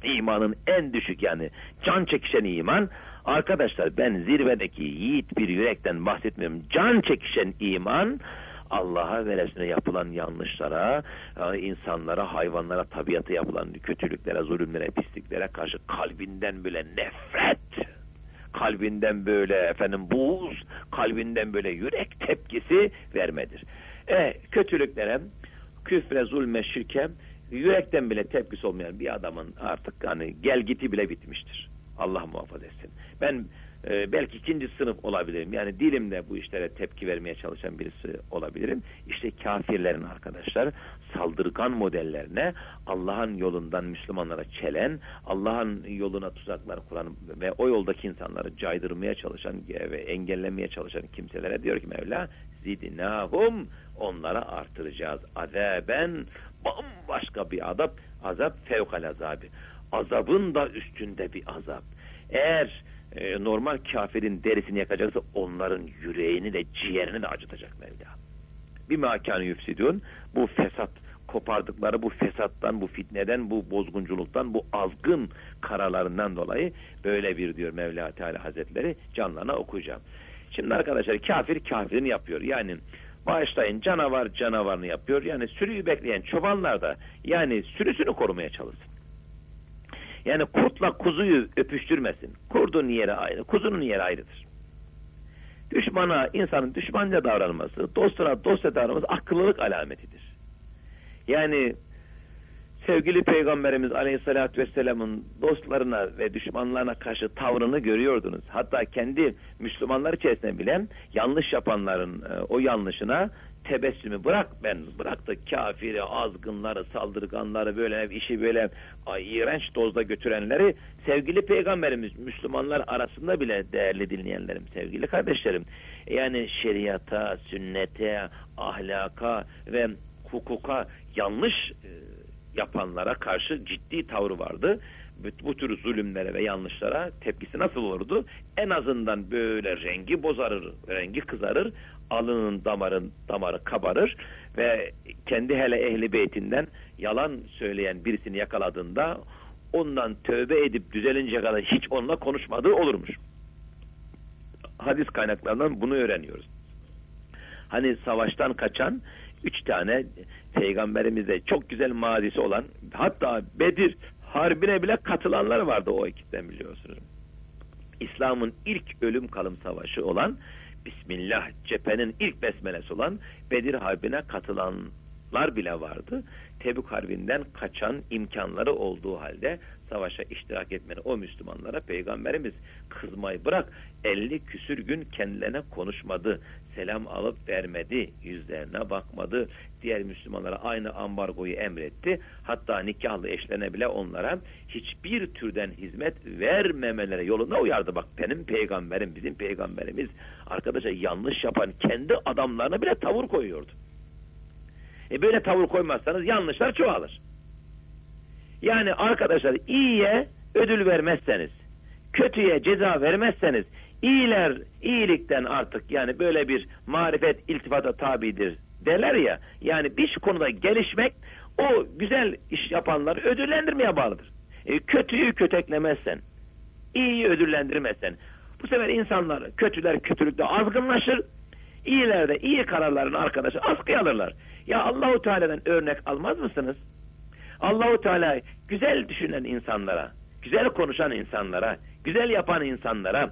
İmanın en düşük yani can çekişen iman arkadaşlar ben zirvedeki yiğit bir yürekten bahsetmiyorum can çekişen iman Allah'a ve yapılan yanlışlara, insanlara, hayvanlara, tabiata yapılan kötülüklere, zulümlere, pisliklere karşı kalbinden böyle nefret, kalbinden böyle efendim buz, kalbinden böyle yürek tepkisi vermedir. E, kötülüklere, küfre, zulme, şirke yürekten bile tepkisi olmayan bir adamın artık hani gel giti bile bitmiştir. Allah muhafaza etsin. Ben e, belki ikinci sınıf olabilirim. Yani dilimde bu işlere tepki vermeye çalışan birisi olabilirim. İşte kafirlerin arkadaşlar saldırgan modellerine Allah'ın yolundan Müslümanlara çelen, Allah'ın yoluna tuzaklar kuran ve o yoldaki insanları caydırmaya çalışan ve engellemeye çalışan kimselere diyor ki Mevla zidnahum onlara artıracağız. Azaben bambaşka bir azap, azap fevkal azabı. Azabın da üstünde bir azap. Eğer e, normal kafirin derisini yakacaksa onların yüreğini de ciğerini de acıtacak Mevla. Bir makanı yüfsidun bu fesat kopardıkları bu fesattan, bu fitneden, bu bozgunculuktan, bu azgın karalarından dolayı böyle bir diyor Mevla Teala Hazretleri canlarına okuyacağım. Şimdi arkadaşlar kafir kafirini yapıyor. Yani bağışlayın canavar canavarını yapıyor. Yani sürüyü bekleyen çobanlar da yani sürüsünü korumaya çalışsın. Yani kurtla kuzuyu öpüştürmesin. Kurdun yeri ayrı, kuzunun yeri ayrıdır. Düşmana, insanın düşmanca davranması, dostuna dostça davranması akıllılık alametidir. Yani sevgili Peygamberimiz Aleyhisselatü Vesselam'ın dostlarına ve düşmanlarına karşı tavrını görüyordunuz. Hatta kendi Müslümanlar içerisinde bile yanlış yapanların e, o yanlışına tebessümü bırak ben bıraktı kafiri, azgınları, saldırganları böyle işi böyle ay, iğrenç dozda götürenleri sevgili peygamberimiz Müslümanlar arasında bile değerli dinleyenlerim, sevgili kardeşlerim. Yani şeriata, sünnete, ahlaka ve hukuka yanlış e, yapanlara karşı ciddi tavrı vardı. Bu tür zulümlere ve yanlışlara tepkisi nasıl olurdu? En azından böyle rengi bozarır, rengi kızarır, alının damarın damarı kabarır ve kendi hele ehli beytinden yalan söyleyen birisini yakaladığında ondan tövbe edip düzelince kadar hiç onunla konuşmadığı olurmuş. Hadis kaynaklarından bunu öğreniyoruz. Hani savaştan kaçan üç tane peygamberimize çok güzel mazisi olan hatta Bedir harbine bile katılanlar vardı o ikisinden biliyorsunuz. İslam'ın ilk ölüm kalım savaşı olan Bismillah cephenin ilk besmelesi olan Bedir Harbi'ne katılanlar bile vardı. Tebük Harbi'nden kaçan imkanları olduğu halde savaşa iştirak etmeni o Müslümanlara Peygamberimiz kızmayı bırak 50 küsür gün kendilerine konuşmadı. Selam alıp vermedi. Yüzlerine bakmadı. Diğer Müslümanlara aynı ambargoyu emretti. Hatta nikahlı eşlerine bile onlara hiçbir türden hizmet vermemeleri yolunda uyardı. Bak benim peygamberim, bizim peygamberimiz arkadaşa yanlış yapan kendi adamlarına bile tavır koyuyordu. E böyle tavır koymazsanız yanlışlar çoğalır. Yani arkadaşlar iyiye ödül vermezseniz, kötüye ceza vermezseniz, iyiler iyilikten artık yani böyle bir marifet iltifata tabidir derler ya. Yani bir konuda gelişmek o güzel iş yapanları ödüllendirmeye bağlıdır. E, kötüyü köteklemezsen, iyiyi ödüllendirmezsen, bu sefer insanlar, kötüler kötülükte azgınlaşır, iyiler de iyi kararların arkadaşı askıya alırlar. Ya Allahu Teala'dan örnek almaz mısınız? Allahu Teala güzel düşünen insanlara, güzel konuşan insanlara, güzel yapan insanlara,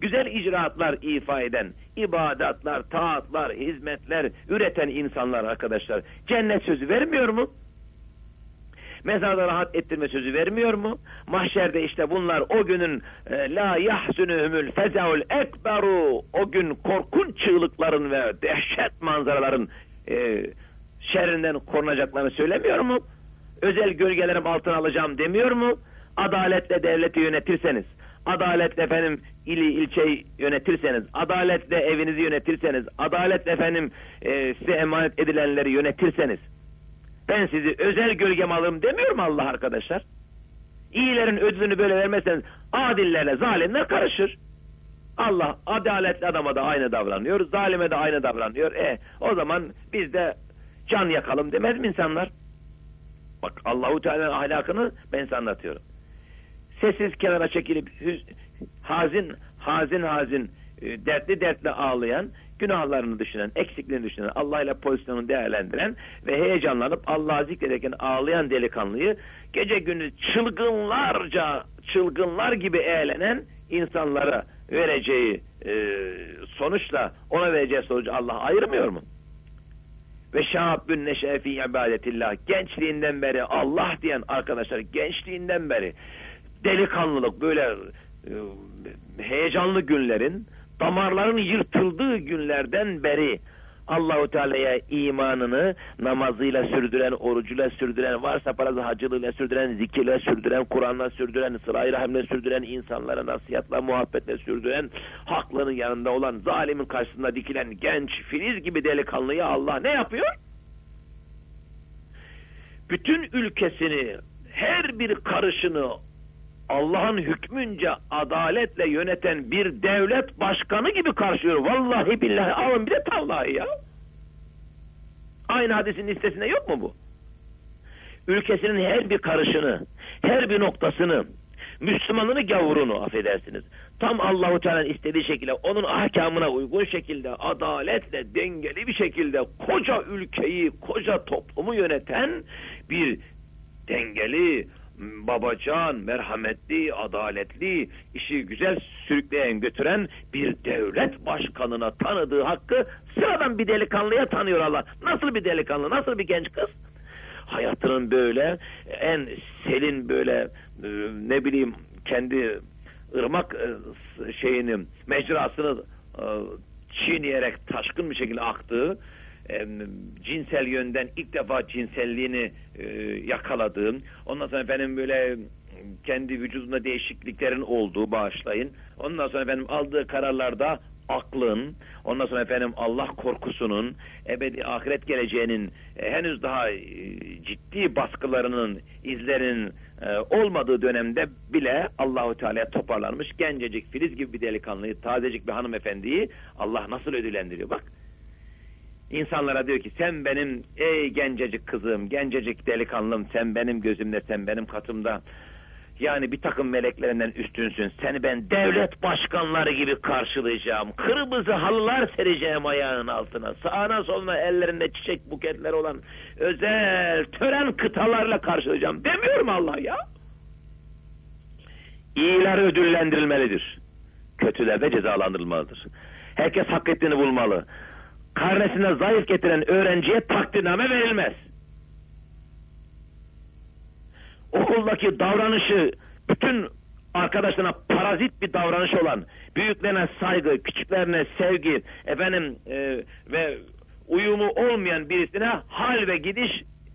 güzel icraatlar ifa eden, ibadatlar, taatlar, hizmetler üreten insanlar arkadaşlar cennet sözü vermiyor mu? Mezarda rahat ettirme sözü vermiyor mu? Mahşerde işte bunlar o günün e, la yahzunühümül fezaul ekberu o gün korkunç çığlıkların ve dehşet manzaraların e, şerrinden korunacaklarını söylemiyor mu? Özel gölgelerim altına alacağım demiyor mu? Adaletle devleti yönetirseniz, adaletle efendim ili ilçeyi yönetirseniz, adaletle evinizi yönetirseniz, adaletle efendim e, size emanet edilenleri yönetirseniz, ben sizi özel gölgem alırım demiyor mu Allah arkadaşlar? İyilerin ödülünü böyle vermezseniz adillerle zalimler karışır. Allah adaletli adama da aynı davranıyor, zalime de aynı davranıyor. E o zaman biz de can yakalım demez mi insanlar? Bak Allahu Teala'nın ahlakını ben size anlatıyorum. Sessiz kenara çekilip hazin hazin hazin e, dertli dertli ağlayan, günahlarını düşünen, eksiklerini düşünen, Allah ile pozisyonunu değerlendiren ve heyecanlanıp Allah'ı zikrederken ağlayan delikanlıyı gece günü çılgınlarca, çılgınlar gibi eğlenen insanlara vereceği e, sonuçla ona vereceği sonucu Allah ayırmıyor mu? Ve şahabbün neşe fi ibadetillah. Gençliğinden beri Allah diyen arkadaşlar gençliğinden beri delikanlılık böyle e, heyecanlı günlerin damarların yırtıldığı günlerden beri Allahu Teala'ya imanını namazıyla sürdüren, orucuyla sürdüren, varsa parası hacılığıyla sürdüren, zikirle sürdüren, Kur'an'la sürdüren, sıra-i rahimle sürdüren, insanlara nasihatla, muhabbetle sürdüren, haklının yanında olan, zalimin karşısında dikilen genç, filiz gibi delikanlıya Allah ne yapıyor? Bütün ülkesini, her bir karışını Allah'ın hükmünce adaletle yöneten bir devlet başkanı gibi karşılıyor. Vallahi billahi alın bir de tavlayı ya. Aynı hadisin listesinde yok mu bu? Ülkesinin her bir karışını, her bir noktasını, Müslümanını gavurunu affedersiniz. Tam Allahu Teala'nın istediği şekilde onun ahkamına uygun şekilde adaletle dengeli bir şekilde koca ülkeyi, koca toplumu yöneten bir dengeli, babacan, merhametli, adaletli, işi güzel sürükleyen götüren bir devlet başkanına tanıdığı hakkı sıradan bir delikanlıya tanıyor Allah. Nasıl bir delikanlı, nasıl bir genç kız? hayatının böyle en selin böyle e, ne bileyim kendi ırmak e, şeyini mecrasını e, çiğneyerek taşkın bir şekilde aktığı cinsel yönden ilk defa cinselliğini yakaladığım ondan sonra benim böyle kendi vücudunda değişikliklerin olduğu bağışlayın. Ondan sonra benim aldığı kararlarda aklın, ondan sonra efendim Allah korkusunun, ebedi ahiret geleceğinin e, henüz daha e, ciddi baskılarının, izlerinin e, olmadığı dönemde bile Allahu Teala'ya toparlanmış gencecik filiz gibi bir delikanlıyı, tazecik bir hanımefendiyi Allah nasıl ödüllendiriyor bak. İnsanlara diyor ki sen benim ey gencecik kızım, gencecik delikanlım, sen benim gözümde, sen benim katımda yani bir takım meleklerinden üstünsün. Seni ben devlet başkanları gibi karşılayacağım. Kırmızı halılar sereceğim ayağın altına. Sağına soluna ellerinde çiçek buketleri olan özel tören kıtalarla karşılayacağım. Demiyorum Allah ya. İyiler ödüllendirilmelidir. Kötüler de cezalandırılmalıdır. Herkes hak ettiğini bulmalı. Karnesine zayıf getiren öğrenciye takdirname verilmez okuldaki davranışı bütün arkadaşlarına parazit bir davranış olan, büyüklerine saygı, küçüklerine sevgi, efendim e, ve uyumu olmayan birisine hal ve gidiş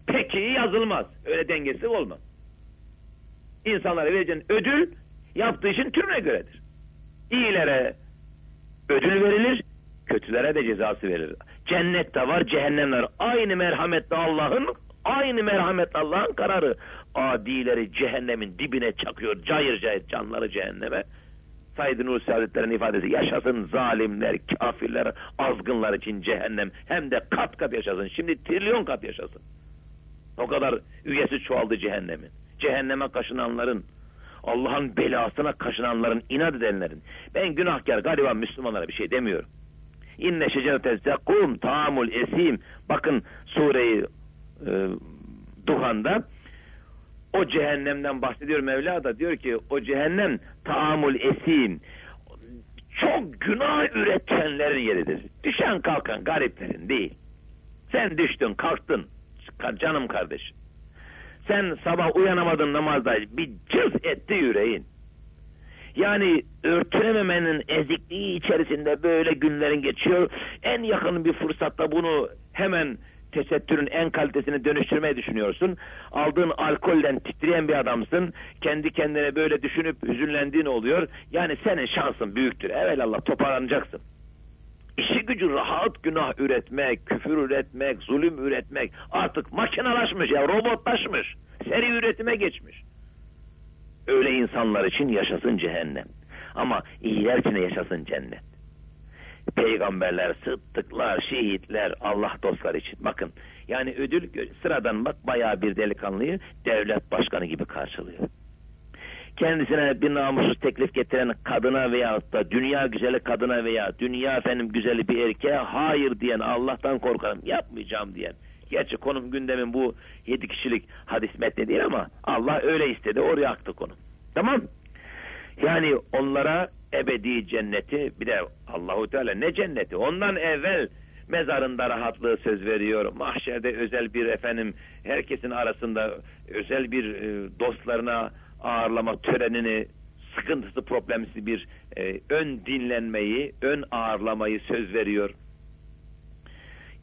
pek iyi yazılmaz. Öyle dengesi olmaz. İnsanlara vereceğin ödül yaptığı işin türüne göredir. İyilere ödül verilir, kötülere de cezası verilir. Cennet de var, cehennem var. Aynı merhametle Allah'ın Aynı merhamet Allah'ın kararı. Adileri cehennemin dibine çakıyor. Cayır cayır canları cehenneme. Said Nursi Hazretleri'nin ifadesi yaşasın zalimler, kafirler, azgınlar için cehennem. Hem de kat kat yaşasın. Şimdi trilyon kat yaşasın. O kadar üyesi çoğaldı cehennemin. Cehenneme kaşınanların, Allah'ın belasına kaşınanların, inat edenlerin. Ben günahkar galiba Müslümanlara bir şey demiyorum. İnne şecerete zekkum taamul esim. Bakın sureyi e, Duhan'da o cehennemden bahsediyor Mevla da diyor ki o cehennem taamul esim çok günah üretenlerin yeridir. Düşen kalkan gariplerin değil. Sen düştün kalktın canım kardeşim. Sen sabah uyanamadın namazda bir cız etti yüreğin. Yani örtülememenin ezikliği içerisinde böyle günlerin geçiyor. En yakın bir fırsatta bunu hemen tesettürün en kalitesini dönüştürmeyi düşünüyorsun. Aldığın alkolden titreyen bir adamsın. Kendi kendine böyle düşünüp hüzünlendiğin oluyor. Yani senin şansın büyüktür. Evelallah toparlanacaksın. İşi gücü rahat günah üretmek, küfür üretmek, zulüm üretmek artık makinalaşmış ya robotlaşmış. Seri üretime geçmiş. Öyle insanlar için yaşasın cehennem. Ama iyiler için yaşasın cennet peygamberler, sıddıklar, şehitler, Allah dostları için. Bakın yani ödül sıradan bak bayağı bir delikanlıyı devlet başkanı gibi karşılıyor. Kendisine bir namussuz teklif getiren kadına veya da dünya güzeli kadına veya dünya efendim güzeli bir erkeğe hayır diyen Allah'tan korkarım yapmayacağım diyen. Gerçi konum gündemin bu yedi kişilik hadis metni değil ama Allah öyle istedi oraya aktı konu. Tamam yani onlara ebedi cenneti bir de Allahu Teala ne cenneti ondan evvel mezarında rahatlığı söz veriyor. Mahşerde özel bir efendim herkesin arasında özel bir e, dostlarına ağırlama törenini sıkıntısı problemsiz bir e, ön dinlenmeyi, ön ağırlamayı söz veriyor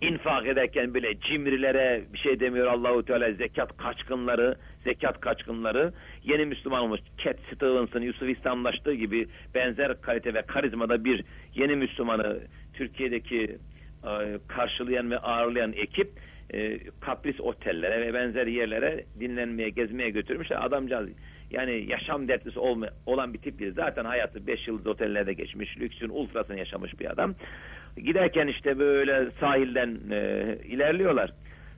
infak ederken bile cimrilere bir şey demiyor Allahu Teala zekat kaçkınları zekat kaçkınları. Yeni Müslüman olmuş Cat Stevens'ın Yusuf İslamlaştığı gibi benzer kalite ve karizmada bir yeni Müslümanı Türkiye'deki e, karşılayan ve ağırlayan ekip e, kapris otellere ve benzer yerlere dinlenmeye gezmeye götürmüşler adamcağız yani yaşam dertlisi olma, olan bir tip değil. Zaten hayatı 5 yıldız otellerde geçmiş, lüksün ultrasını yaşamış bir adam. Giderken işte böyle sahilden e, ilerliyorlar.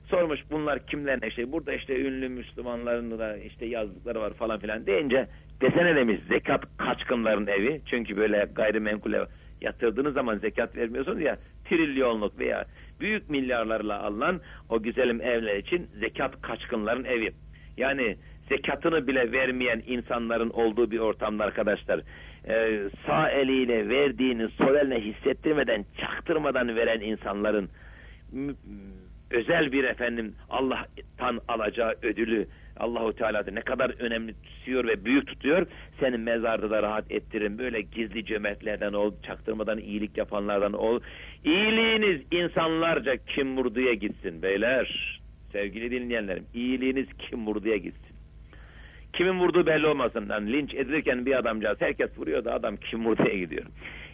Sormuş bunlar kimler işte burada işte ünlü Müslümanların da işte yazdıkları var falan filan deyince desene demiş zekat kaçkınların evi. Çünkü böyle gayrimenkule yatırdığınız zaman zekat vermiyorsunuz ya trilyonluk veya büyük milyarlarla alınan o güzelim evler için zekat kaçkınların evi. Yani zekatını bile vermeyen insanların olduğu bir ortamda arkadaşlar e, sağ eliyle verdiğini sol eline hissettirmeden çaktırmadan veren insanların özel bir efendim Allah'tan alacağı ödülü Allahu Teala ne kadar önemli tutuyor ve büyük tutuyor. Senin mezarda da rahat ettirin. Böyle gizli cömertlerden ol, çaktırmadan iyilik yapanlardan ol. İyiliğiniz insanlarca kim vurduya gitsin beyler. Sevgili dinleyenlerim, iyiliğiniz kim vurduya gitsin. Kimin vurduğu belli olmasın. Yani linç edilirken bir adamcağız herkes vuruyor da adam kim vurduya gidiyor.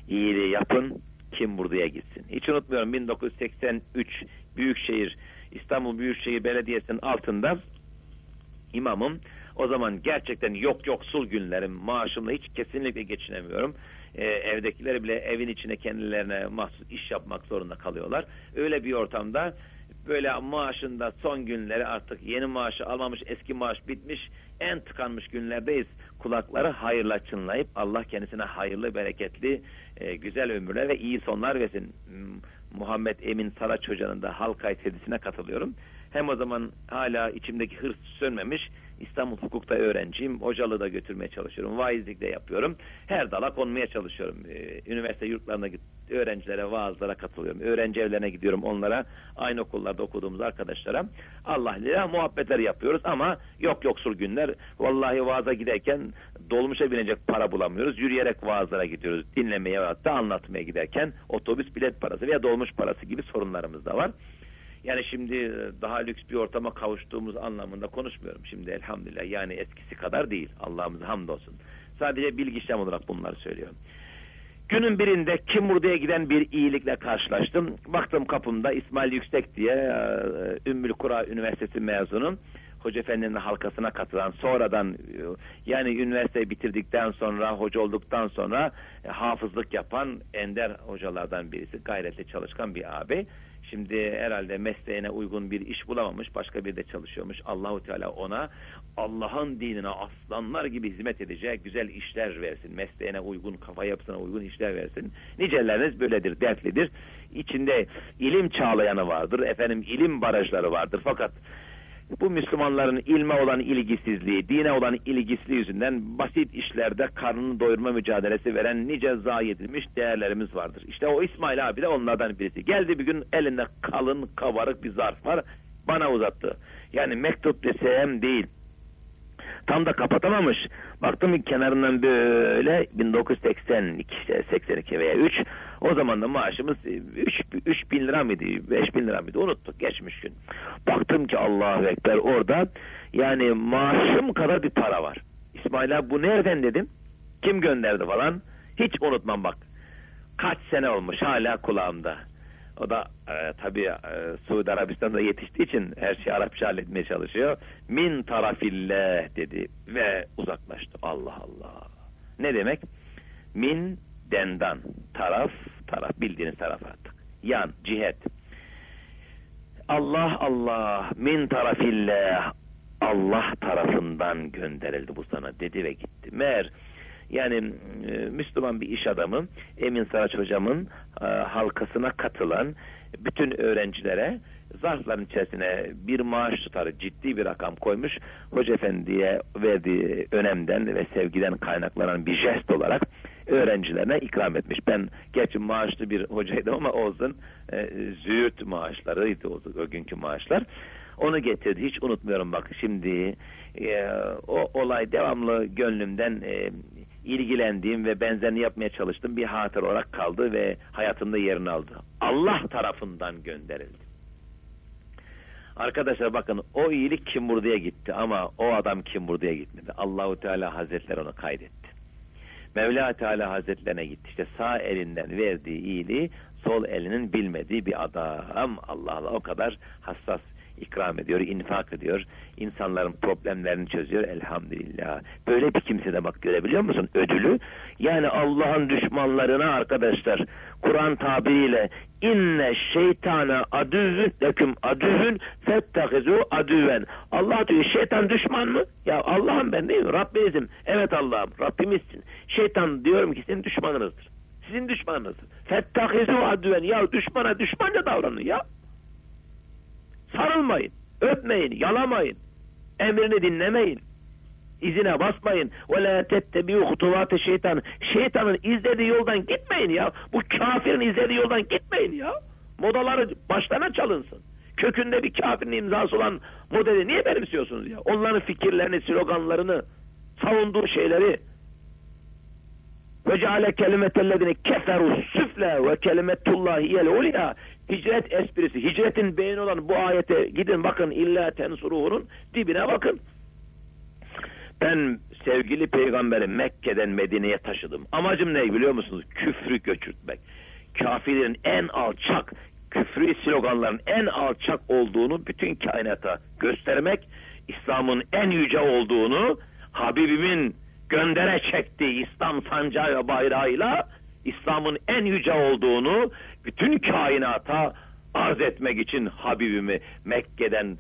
İyiliği yapın, kim vurduya gitsin. Hiç unutmuyorum 1983 Büyükşehir İstanbul Büyükşehir Belediyesi'nin altında imamım. O zaman gerçekten yok yoksul günlerim maaşımla hiç kesinlikle geçinemiyorum. Ee, evdekileri bile evin içine kendilerine mahsus iş yapmak zorunda kalıyorlar. Öyle bir ortamda böyle maaşında son günleri artık yeni maaşı almamış eski maaş bitmiş en tıkanmış günlerdeyiz. Kulakları hayırla çınlayıp Allah kendisine hayırlı bereketli e, güzel ömürler ve iyi sonlar versin. Muhammed Emin Saraç Hoca'nın da tedisine katılıyorum. Hem o zaman hala içimdeki hırs sönmemiş. İstanbul Hukuk'ta öğrenciyim. Hocalığı da götürmeye çalışıyorum. Vaizlik de yapıyorum. Her dala konmaya çalışıyorum. Ee, üniversite yurtlarına öğrencilere, vaazlara katılıyorum. Öğrenci evlerine gidiyorum onlara. Aynı okullarda okuduğumuz arkadaşlara. Allah ile muhabbetler yapıyoruz ama yok yoksul günler. Vallahi vaaza giderken dolmuşa binecek para bulamıyoruz. Yürüyerek vaazlara gidiyoruz. Dinlemeye ve hatta anlatmaya giderken otobüs bilet parası veya dolmuş parası gibi sorunlarımız da var. Yani şimdi e, daha lüks bir ortama kavuştuğumuz anlamında konuşmuyorum. Şimdi elhamdülillah yani eskisi kadar değil. Allah'ımıza hamdolsun. Sadece bilgi olarak bunları söylüyorum. Günün birinde Kimurdu'ya giden bir iyilikle karşılaştım. Baktım kapımda İsmail Yüksek diye e, Ümmül Kura Üniversitesi mezunu. Hoca Efendi'nin halkasına katılan sonradan e, yani üniversiteyi bitirdikten sonra hoca olduktan sonra hafızlık yapan ender hocalardan birisi gayretli çalışkan bir abi. Şimdi herhalde mesleğine uygun bir iş bulamamış, başka bir de çalışıyormuş. Allahu Teala ona Allah'ın dinine aslanlar gibi hizmet edecek güzel işler versin. Mesleğine uygun, kafa yapısına uygun işler versin. Niceleriniz böyledir, dertlidir. İçinde ilim çağlayanı vardır, efendim ilim barajları vardır. Fakat bu Müslümanların ilme olan ilgisizliği, dine olan ilgisizliği yüzünden basit işlerde karnını doyurma mücadelesi veren nice zayi edilmiş değerlerimiz vardır. İşte o İsmail abi de onlardan birisi. Geldi bir gün elinde kalın, kabarık bir zarf var. Bana uzattı. Yani mektup desem değil. Tam da kapatamamış. Baktım kenarından böyle 1982 işte 82 veya 3 o zaman da maaşımız 3, 3 bin lira mıydı 5 bin lira mıydı unuttuk geçmiş gün. Baktım ki Allahu Ekber orada yani maaşım kadar bir para var. İsmail abi bu nereden dedim. Kim gönderdi falan. Hiç unutmam bak. Kaç sene olmuş hala kulağımda. O da e, tabii e, Suudi Arabistan'da yetiştiği için her şeyi Arapça halletmeye çalışıyor. Min tarafillah dedi ve uzaklaştı. Allah Allah. Ne demek? Min dendan. Taraf, taraf bildiğiniz taraf artık. Yan, cihet. Allah Allah min tarafillah Allah tarafından gönderildi bu sana dedi ve gitti. Meğer yani e, Müslüman bir iş adamı Emin Saraç hocamın e, halkasına katılan bütün öğrencilere zarfların içerisine bir maaş tutarı ciddi bir rakam koymuş. Hoca Efendi'ye verdiği önemden ve sevgiden kaynaklanan bir jest olarak öğrencilerine ikram etmiş. Ben gerçi maaşlı bir hocaydım ama olsun e, züğürt maaşlarıydı o, o günkü maaşlar. Onu getirdi. Hiç unutmuyorum bak şimdi e, o olay devamlı gönlümden e, ilgilendiğim ve benzerini yapmaya çalıştığım bir hatır olarak kaldı ve hayatımda yerini aldı. Allah tarafından gönderildi. Arkadaşlar bakın o iyilik kim buraya gitti ama o adam kim buraya gitmedi. Allahu Teala Hazretleri onu kaydetti. Mevla Teala Hazretlerine gitti. İşte sağ elinden verdiği iyiliği sol elinin bilmediği bir adam. Allah Allah o kadar hassas ikram ediyor, infak ediyor. insanların problemlerini çözüyor elhamdülillah. Böyle bir kimse de bak görebiliyor musun ödülü? Yani Allah'ın düşmanlarına arkadaşlar Kur'an tabiriyle inne şeytana adüvün leküm adüvün fettehizu adüven. Allah diyor şeytan düşman mı? Ya Allah'ım ben değil mi? Rabbinizim. Evet Allah'ım Rabbimizsin. Şeytan diyorum ki senin düşmanınızdır. Sizin düşmanınızdır. Fettehizu adüven. Ya düşmana düşmanca davranın ya. Sarılmayın, öpmeyin, yalamayın. Emrini dinlemeyin. İzine basmayın. Ve la tettebi'u hutuvatı şeytan. Şeytanın izlediği yoldan gitmeyin ya. Bu kafirin izlediği yoldan gitmeyin ya. Modaları başlarına çalınsın. Kökünde bir kafirin imzası olan modeli niye benimsiyorsunuz ya? Onların fikirlerini, sloganlarını, savunduğu şeyleri ve ceale kelimetellezine keferu süfle ve kelimetullahi yel ulya hicret esprisi, hicretin beyin olan bu ayete gidin bakın illa tensuruhunun dibine bakın. Ben sevgili peygamberi Mekke'den Medine'ye taşıdım. Amacım ne biliyor musunuz? Küfrü göçürtmek. Kafirlerin en alçak, küfrü sloganların en alçak olduğunu bütün kainata göstermek, İslam'ın en yüce olduğunu, Habibimin göndere çektiği İslam sancağı ve bayrağıyla İslam'ın en yüce olduğunu bütün kainata arz etmek için Habibimi Mekke'den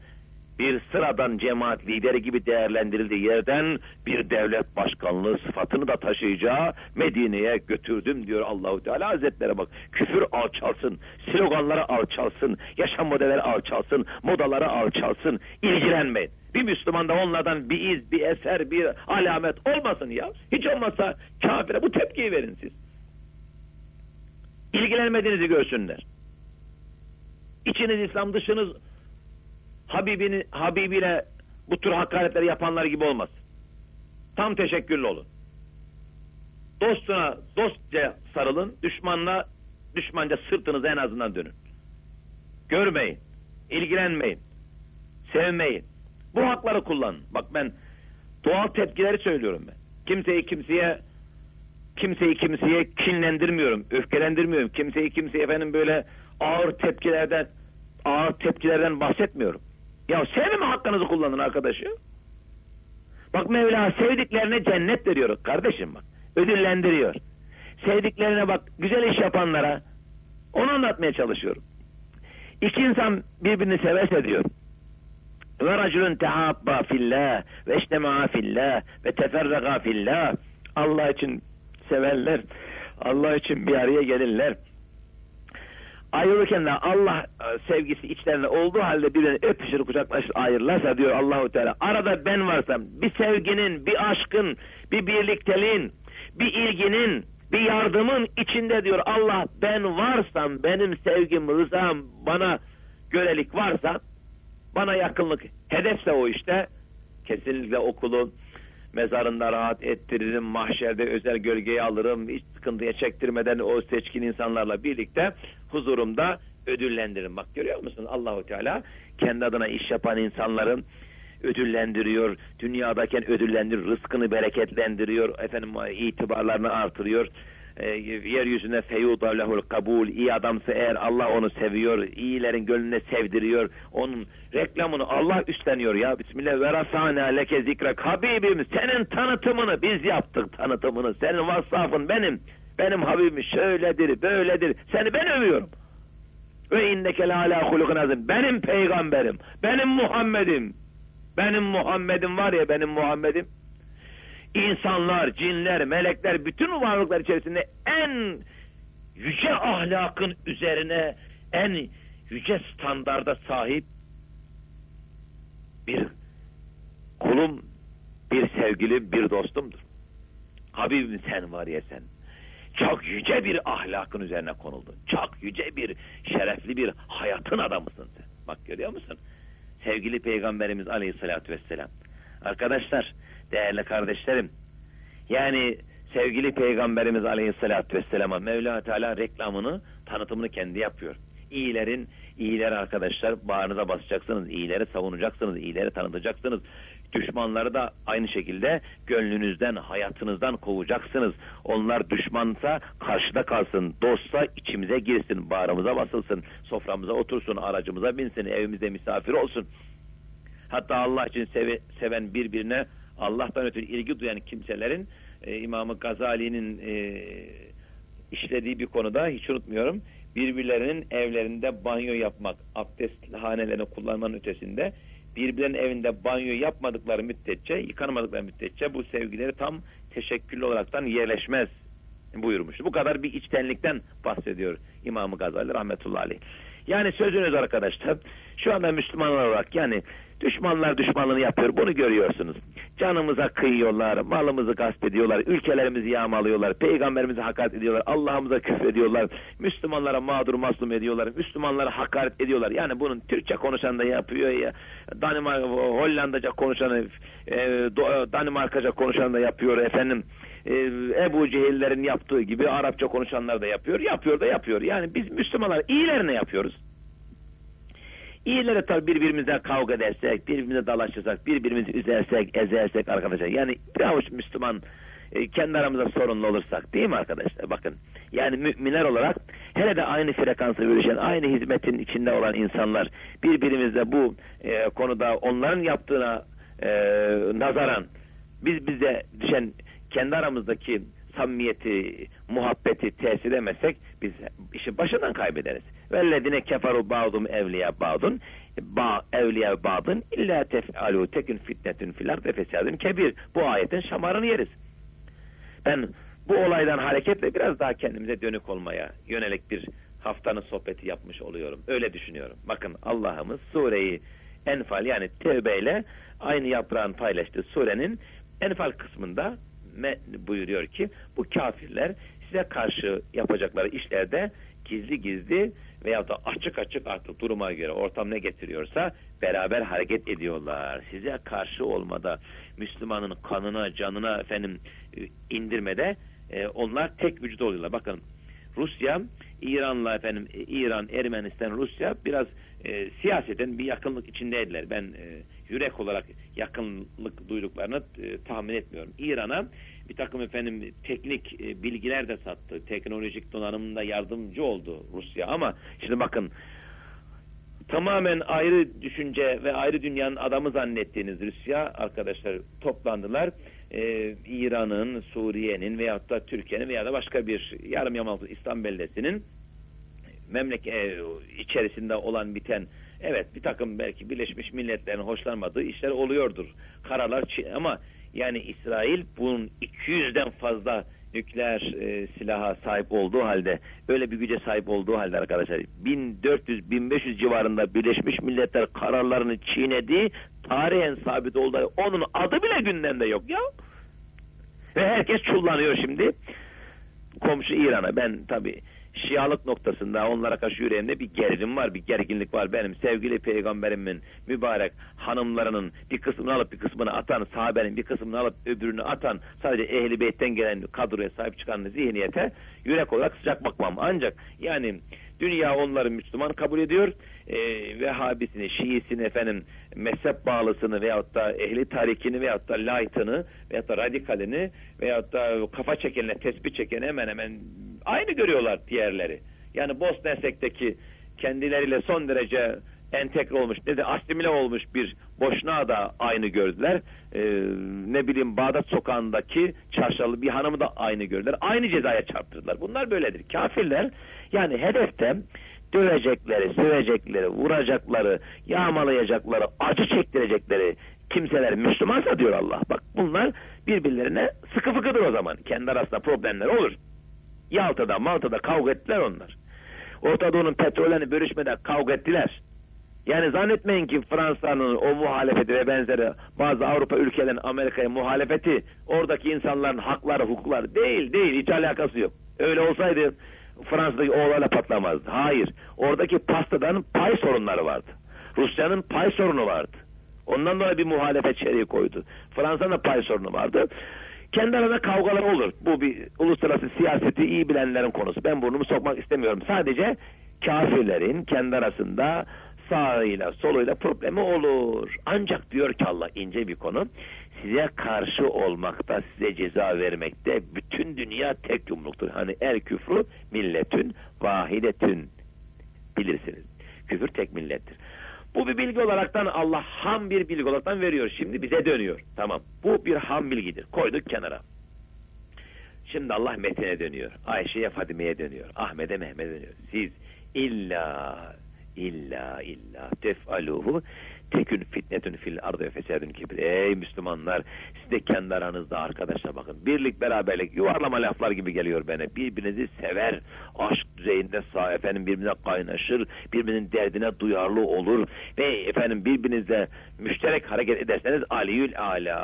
bir sıradan cemaat lideri gibi değerlendirildiği yerden bir devlet başkanlığı sıfatını da taşıyacağı Medine'ye götürdüm diyor Allahu Teala Hazretleri bak. Küfür alçalsın, sloganları alçalsın, yaşam modelleri alçalsın, modaları alçalsın. ilgilenmeyin. Bir Müslüman da onlardan bir iz, bir eser, bir alamet olmasın ya. Hiç olmazsa kafire bu tepkiyi verin siz. İlgilenmediğinizi görsünler. İçiniz İslam, dışınız Habibini, Habibiyle bu tür hakaretleri yapanlar gibi olmaz. Tam teşekkürlü olun. Dostuna dostça sarılın, düşmanla düşmanca sırtınızı en azından dönün. Görmeyin, ilgilenmeyin, sevmeyin. Bu hakları kullanın. Bak ben doğal tepkileri söylüyorum ben. Kimseyi kimseye kimseyi kimseye kinlendirmiyorum, öfkelendirmiyorum. Kimseyi kimseye efendim böyle ağır tepkilerden ağır tepkilerden bahsetmiyorum. Ya sevme hakkınızı kullanın arkadaşı. Bak Mevla sevdiklerine cennet veriyor kardeşim bak. Ödüllendiriyor. Sevdiklerine bak güzel iş yapanlara onu anlatmaya çalışıyorum. İki insan birbirini severse diyor. Ve racülün tehabba fillah ve iştema'a fillah ve teferrega fillah. Allah için severler. Allah için bir araya gelirler ayrılırken de Allah e, sevgisi içlerinde olduğu halde birbirini öpüşür kucaklaşır ayrılırsa diyor Allahu Teala arada ben varsam bir sevginin bir aşkın bir birlikteliğin bir ilginin bir yardımın içinde diyor Allah ben varsam benim sevgim rızam bana görelik varsa bana yakınlık hedefse o işte kesinlikle okulun mezarında rahat ettiririm, mahşerde özel gölgeyi alırım, hiç sıkıntıya çektirmeden o seçkin insanlarla birlikte huzurumda ödüllendiririm. Bak görüyor musun Allahu Teala kendi adına iş yapan insanların ödüllendiriyor. Dünyadayken ödüllendiriyor. Rızkını bereketlendiriyor. Efendim itibarlarını artırıyor e, yeryüzüne feyuda lehul kabul. İyi adamsa eğer Allah onu seviyor iyilerin gönlüne sevdiriyor. Onun reklamını Allah üstleniyor ya. Bismillah. Ve rafana leke zikrek Habibim senin tanıtımını biz yaptık tanıtımını. Senin vasfın benim. Benim Habibim şöyledir böyledir. Seni ben övüyorum. Ve inneke ala hulukun azim. Benim peygamberim benim Muhammed'im. Benim Muhammed'im var ya benim Muhammed'im insanlar, cinler, melekler, bütün varlıklar içerisinde en yüce ahlakın üzerine en yüce standarda sahip bir kulum, bir sevgilim, bir dostumdur. Habibim sen var ya sen. Çok yüce bir ahlakın üzerine konuldun. Çok yüce bir, şerefli bir hayatın adamısın sen. Bak görüyor musun? Sevgili Peygamberimiz Aleyhisselatü Vesselam. Arkadaşlar, değerli kardeşlerim. Yani sevgili Peygamberimiz Aleyhisselatü Vesselam'a Mevla Teala reklamını, tanıtımını kendi yapıyor. İyilerin, iyiler arkadaşlar bağrınıza basacaksınız, iyileri savunacaksınız, iyileri tanıtacaksınız. Düşmanları da aynı şekilde gönlünüzden, hayatınızdan kovacaksınız. Onlar düşmansa karşıda kalsın, dostsa içimize girsin, bağrımıza basılsın, soframıza otursun, aracımıza binsin, evimizde misafir olsun. Hatta Allah için seve, seven birbirine Allah'tan ötürü ilgi duyan kimselerin e, İmam-ı Gazali'nin e, işlediği bir konuda hiç unutmuyorum. Birbirlerinin evlerinde banyo yapmak, abdest hanelerini kullanmanın ötesinde birbirlerinin evinde banyo yapmadıkları müddetçe, yıkanmadıkları müddetçe bu sevgileri tam teşekküllü olaraktan yerleşmez buyurmuş. Bu kadar bir içtenlikten bahsediyor İmam-ı Gazali rahmetullahi aleyh. Yani sözünüz arkadaşlar şu anda Müslümanlar olarak yani düşmanlar düşmanlığını yapıyor bunu görüyorsunuz. Canımıza kıyıyorlar, malımızı gasp ediyorlar, ülkelerimizi yağmalıyorlar, peygamberimizi hakaret ediyorlar, Allah'ımıza küfrediyorlar, Müslümanlara mağdur mazlum ediyorlar, Müslümanlara hakaret ediyorlar. Yani bunun Türkçe konuşan da yapıyor ya, Danimarka, Hollandaca konuşan, e, Danimarkaca konuşan da yapıyor efendim. E, Ebu Cehillerin yaptığı gibi Arapça konuşanlar da yapıyor, yapıyor da yapıyor. Yani biz Müslümanlar iyilerine yapıyoruz. İyileri tabi birbirimizden kavga edersek, birbirimize dalaşırsak, birbirimizi üzersek, ezersek arkadaşlar. Yani bir avuç Müslüman e, kendi aramızda sorunlu olursak değil mi arkadaşlar? Bakın yani müminler olarak hele de aynı frekansı görüşen, aynı hizmetin içinde olan insanlar birbirimizle bu e, konuda onların yaptığına e, nazaran biz bize düşen kendi aramızdaki samimiyeti, muhabbeti tesir edemezsek biz işi başından kaybederiz. Vellezine keferu ba'dum evliya ba'dun ba evliya ba'dun illa tef'alu tekün fitnetün fil ardı fesadun kebir. Bu ayetin şamarını yeriz. Ben bu olaydan hareketle biraz daha kendimize dönük olmaya yönelik bir haftanın sohbeti yapmış oluyorum. Öyle düşünüyorum. Bakın Allah'ımız sureyi Enfal yani Tevbe ile aynı yaprağın paylaştığı surenin Enfal kısmında buyuruyor ki bu kafirler size karşı yapacakları işlerde gizli gizli veya da açık açık artık duruma göre ortam ne getiriyorsa beraber hareket ediyorlar. Size karşı olmada Müslümanın kanına, canına efendim e, indirmede e, onlar tek vücut oluyorlar. Bakın Rusya, İran'la efendim e, İran, Ermenistan, Rusya biraz e, siyaseten bir yakınlık içindeydiler. Ben e, yürek olarak yakınlık duyduklarını e, tahmin etmiyorum. İran'a bir takım efendim teknik e, bilgiler de sattı. Teknolojik donanımında yardımcı oldu Rusya ama şimdi bakın tamamen ayrı düşünce ve ayrı dünyanın adamı zannettiğiniz Rusya arkadaşlar toplandılar. Ee, İran'ın, Suriye'nin veyahut da Türkiye'nin veya da başka bir yarım yamaltı İslam beldesinin memleket e, içerisinde olan biten evet bir takım belki Birleşmiş Milletler'in hoşlanmadığı işler oluyordur. Kararlar ama yani İsrail bunun 200'den fazla nükleer e, silaha sahip olduğu halde öyle bir güce sahip olduğu halde arkadaşlar 1400-1500 civarında Birleşmiş Milletler kararlarını çiğnedi tarihen sabit oldu onun adı bile gündemde yok ya. Ve herkes çullanıyor şimdi. Komşu İran'a. Ben tabi Şialık noktasında onlara karşı yüreğimde bir gerilim var, bir gerginlik var. Benim sevgili peygamberimin mübarek hanımlarının bir kısmını alıp bir kısmını atan, sahabenin bir kısmını alıp öbürünü atan, sadece ehli beytten gelen kadroya sahip çıkan zihniyete yürek olarak sıcak bakmam. Ancak yani dünya onları Müslüman kabul ediyor. E, Vehhabisini, Şiisini, efendim mezhep bağlısını veyahut da ehli tarikini veyahut da laytını veyahut da radikalini veyahut da kafa çekenine, tespih çekeni hemen hemen aynı görüyorlar diğerleri. Yani Bosna Hersek'teki kendileriyle son derece entegre olmuş, ne de asimile olmuş bir boşnağı da aynı gördüler. Ee, ne bileyim Bağdat sokağındaki çarşalı bir hanımı da aynı gördüler. Aynı cezaya çarptırdılar. Bunlar böyledir. Kafirler yani hedefte dövecekleri, sövecekleri, vuracakları, yağmalayacakları, acı çektirecekleri kimseler Müslümansa diyor Allah. Bak bunlar birbirlerine sıkı fıkıdır o zaman. Kendi arasında problemler olur. Yalta'da, Malta'da kavga ettiler onlar. Orta Doğu'nun petrollerini bölüşmede kavga ettiler. Yani zannetmeyin ki Fransa'nın o muhalefeti ve benzeri bazı Avrupa ülkelerinin Amerika'ya muhalefeti oradaki insanların hakları, hukukları değil, değil, hiç alakası yok. Öyle olsaydı Fransa'daki oğlarla patlamazdı. Hayır. Oradaki pastadan pay sorunları vardı. Rusya'nın pay sorunu vardı. Ondan dolayı bir muhalefet şeriği koydu. Fransa'nın pay sorunu vardı. Kendi arasında kavgalar olur. Bu bir uluslararası siyaseti iyi bilenlerin konusu. Ben burnumu sokmak istemiyorum. Sadece kafirlerin kendi arasında sağıyla soluyla problemi olur. Ancak diyor ki Allah ince bir konu. Size karşı olmakta, size ceza vermekte bütün dünya tek yumruktur. Hani el küfrü milletün vahidetün bilirsiniz. Küfür tek millettir. Bu bir bilgi olaraktan Allah ham bir bilgi olaraktan veriyor. Şimdi bize dönüyor. Tamam. Bu bir ham bilgidir. Koyduk kenara. Şimdi Allah Metin'e dönüyor. Ayşe'ye Fadime'ye dönüyor. Ahmet'e Mehmet'e dönüyor. Siz illa illa illa tef'aluhu tekün fitnetün fil ardı ve fesedün kibir. Ey Müslümanlar siz de kendi aranızda arkadaşlar bakın. Birlik beraberlik yuvarlama laflar gibi geliyor bana. Birbirinizi sever. Aşk düzeyinde sağ efendim birbirine kaynaşır. Birbirinin derdine duyarlı olur. Ve efendim birbirinizle müşterek hareket ederseniz aliyül ala.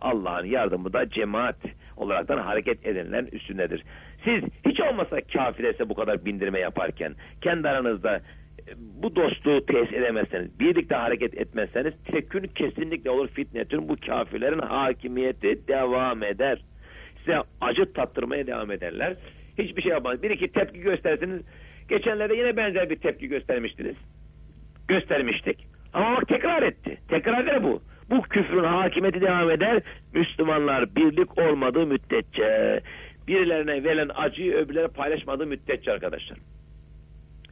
Allah'ın yardımı da cemaat olaraktan hareket edenlerin üstündedir. Siz hiç olmasa kafirese bu kadar bindirme yaparken kendi aranızda bu dostluğu tesis edemezseniz, birlikte hareket etmezseniz tekün kesinlikle olur fitnetün bu kafirlerin hakimiyeti devam eder. Size acı tattırmaya devam ederler. Hiçbir şey yapmaz. Bir iki tepki gösterseniz geçenlerde yine benzer bir tepki göstermiştiniz. Göstermiştik. Ama bak tekrar etti. Tekrar eder bu. Bu küfrün hakimiyeti devam eder. Müslümanlar birlik olmadığı müddetçe birilerine verilen acıyı öbürlere paylaşmadığı müddetçe arkadaşlar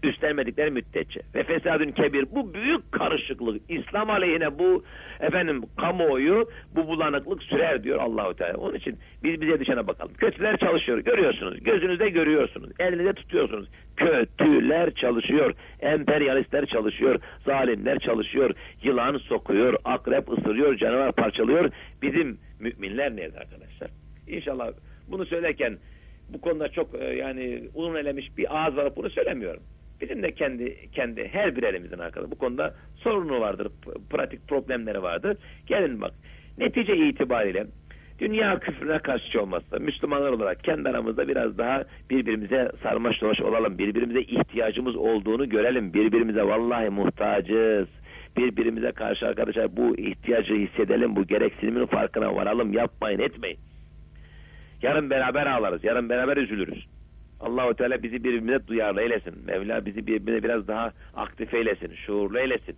üstlenmedikleri müddetçe ve fesadün kebir bu büyük karışıklık İslam aleyhine bu efendim kamuoyu bu bulanıklık sürer diyor Allahu Teala. Onun için biz bize düşene bakalım. Kötüler çalışıyor. Görüyorsunuz. Gözünüzde görüyorsunuz. Elinizde tutuyorsunuz. Kötüler çalışıyor. Emperyalistler çalışıyor. Zalimler çalışıyor. Yılan sokuyor. Akrep ısırıyor. Canavar parçalıyor. Bizim müminler nerede arkadaşlar? İnşallah bunu söylerken bu konuda çok e, yani uzun elemiş bir ağız var bunu söylemiyorum. Bizim de kendi kendi her birerimizin arkadaşlar bu konuda sorunu vardır, pratik problemleri vardır. Gelin bak, netice itibariyle dünya küfrüne karşı olmazsa Müslümanlar olarak kendi aramızda biraz daha birbirimize sarmaş dolaş olalım. Birbirimize ihtiyacımız olduğunu görelim. Birbirimize vallahi muhtacız. Birbirimize karşı arkadaşlar bu ihtiyacı hissedelim. Bu gereksinimin farkına varalım. Yapmayın etmeyin. Yarın beraber ağlarız. Yarın beraber üzülürüz. Allahu Teala bizi birbirimize duyarlı eylesin. Mevla bizi birbirine biraz daha aktif eylesin, şuurlu eylesin.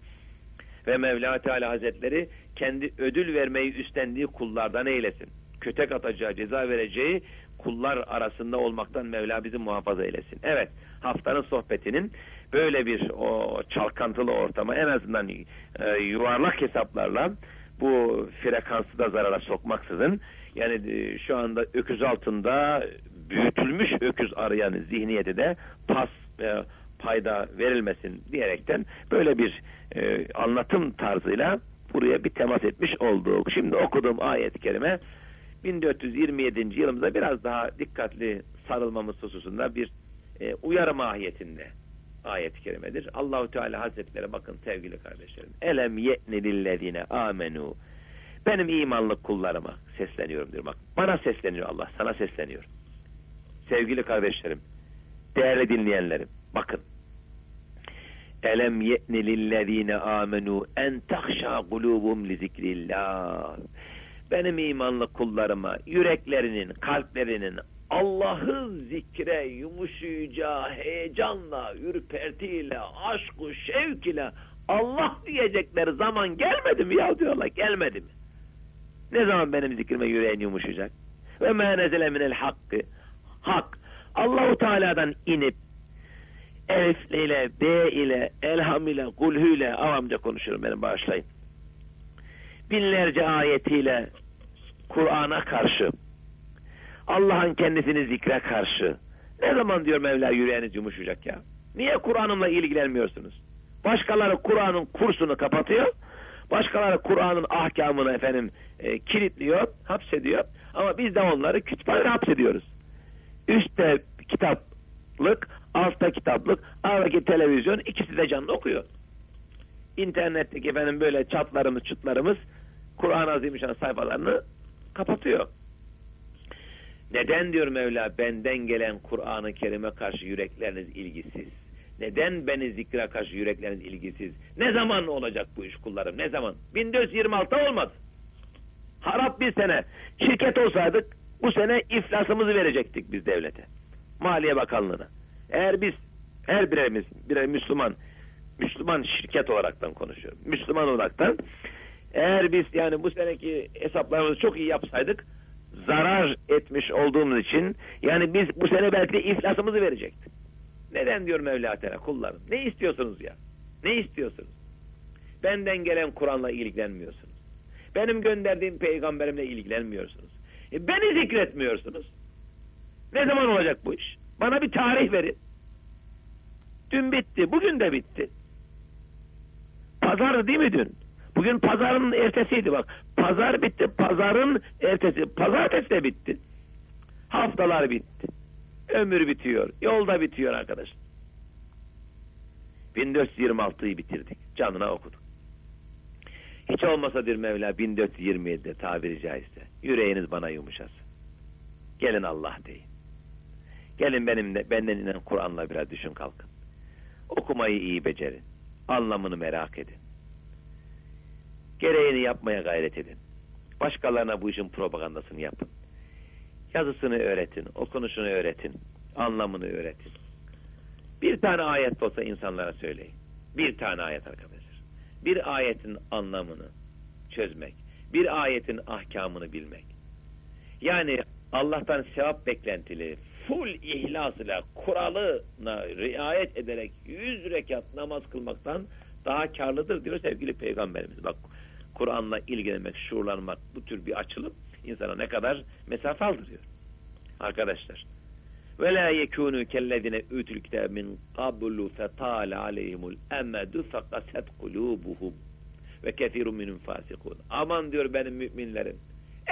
Ve Mevla Teala Hazretleri kendi ödül vermeyi üstlendiği kullardan eylesin. Kötek atacağı, ceza vereceği kullar arasında olmaktan Mevla bizi muhafaza eylesin. Evet, haftanın sohbetinin böyle bir o çalkantılı ortama en azından e, yuvarlak hesaplarla bu frekansı da zarara sokmaksızın yani e, şu anda öküz altında büyütülmüş öküz arayan zihniyeti de pas e, payda verilmesin diyerekten böyle bir e, anlatım tarzıyla buraya bir temas etmiş olduk. Şimdi okuduğum ayet-i kerime 1427. yılımızda biraz daha dikkatli sarılmamız hususunda bir e, uyarı mahiyetinde ayet-i kerimedir. Allahu Teala Hazretleri bakın sevgili kardeşlerim. Elem ye'ne lillezine amenu. Benim imanlı kullarıma sesleniyorum diyor bak. Bana sesleniyor Allah, sana sesleniyor. Sevgili kardeşlerim, değerli dinleyenlerim, bakın. Elem ye'ne lillezine amenu en tahşa kulubum li zikrillah. Benim imanlı kullarıma yüreklerinin, kalplerinin Allah'ı zikre yumuşayacağı heyecanla, ürpertiyle, aşkı, şevk ile Allah diyecekleri zaman gelmedi mi ya diyorlar, gelmedi mi? Ne zaman benim zikrime yüreğin yumuşayacak? Ve mâ nezele minel hakkı hak Allahu Teala'dan inip Elif ile, B ile, Elham ile, Kulhü ile avamca konuşuyorum benim bağışlayın. Binlerce ayetiyle Kur'an'a karşı Allah'ın kendisini zikre karşı ne zaman diyor Mevla yüreğiniz yumuşayacak ya? Niye Kur'an'ımla ilgilenmiyorsunuz? Başkaları Kur'an'ın kursunu kapatıyor. Başkaları Kur'an'ın ahkamını efendim e, kilitliyor, hapsediyor. Ama biz de onları kütüphanede hapsediyoruz üstte kitaplık, altta kitaplık, ağdaki televizyon ikisi de canlı okuyor. İnternetteki efendim böyle çatlarımız, çıtlarımız Kur'an-ı Azimüşşan sayfalarını kapatıyor. Neden diyor Mevla benden gelen Kur'an-ı Kerim'e karşı yürekleriniz ilgisiz? Neden beni zikre karşı yürekleriniz ilgisiz? Ne zaman olacak bu iş kullarım? Ne zaman? 1426 olmaz. Harap bir sene. Şirket olsaydık bu sene iflasımızı verecektik biz devlete. Maliye Bakanlığı'na. Eğer biz her birimiz birer Müslüman Müslüman şirket olaraktan konuşuyorum. Müslüman olaraktan eğer biz yani bu seneki hesaplarımızı çok iyi yapsaydık zarar etmiş olduğumuz için yani biz bu sene belki iflasımızı verecektik. Neden diyor Mevla Teala kullarım? Ne istiyorsunuz ya? Ne istiyorsunuz? Benden gelen Kur'an'la ilgilenmiyorsunuz. Benim gönderdiğim peygamberimle ilgilenmiyorsunuz. E beni zikretmiyorsunuz. Ne zaman olacak bu iş? Bana bir tarih verin. Dün bitti, bugün de bitti. Pazar değil mi dün? Bugün pazarın ertesiydi bak. Pazar bitti. Pazarın ertesi. Pazartesi de bitti. Haftalar bitti. Ömür bitiyor. Yolda bitiyor arkadaş. 1426'yı bitirdik. Canına okuduk. Hiç olmasa bir Mevla 1427'de tabiri caizse. Yüreğiniz bana yumuşasın. Gelin Allah deyin. Gelin benim de, benden inen Kur'an'la biraz düşün kalkın. Okumayı iyi becerin. Anlamını merak edin. Gereğini yapmaya gayret edin. Başkalarına bu işin propagandasını yapın. Yazısını öğretin, okunuşunu öğretin, anlamını öğretin. Bir tane ayet olsa insanlara söyleyin. Bir tane ayet arkadaşlar. Bir ayetin anlamını çözmek, bir ayetin ahkamını bilmek. Yani Allah'tan sevap beklentili, full ihlasıyla, kuralına riayet ederek yüz rekat namaz kılmaktan daha karlıdır diyor sevgili peygamberimiz. Bak Kur'an'la ilgilenmek, şuurlanmak bu tür bir açılım insana ne kadar mesafe aldırıyor. Arkadaşlar. Ve la yekunu kellezine utul kitab min qablu fatala aleyhimul emedu fekaset kulubuhum ve kesirun minhum fasikun. Aman diyor benim müminlerim.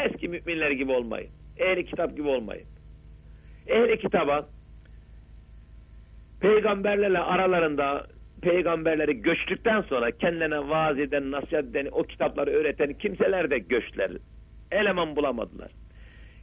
Eski müminler gibi olmayın. Ehli kitap gibi olmayın. Ehli kitaba peygamberlerle aralarında peygamberleri göçtükten sonra kendilerine vaaz eden, nasihat eden, o kitapları öğreten kimseler de göçler. Eleman bulamadılar.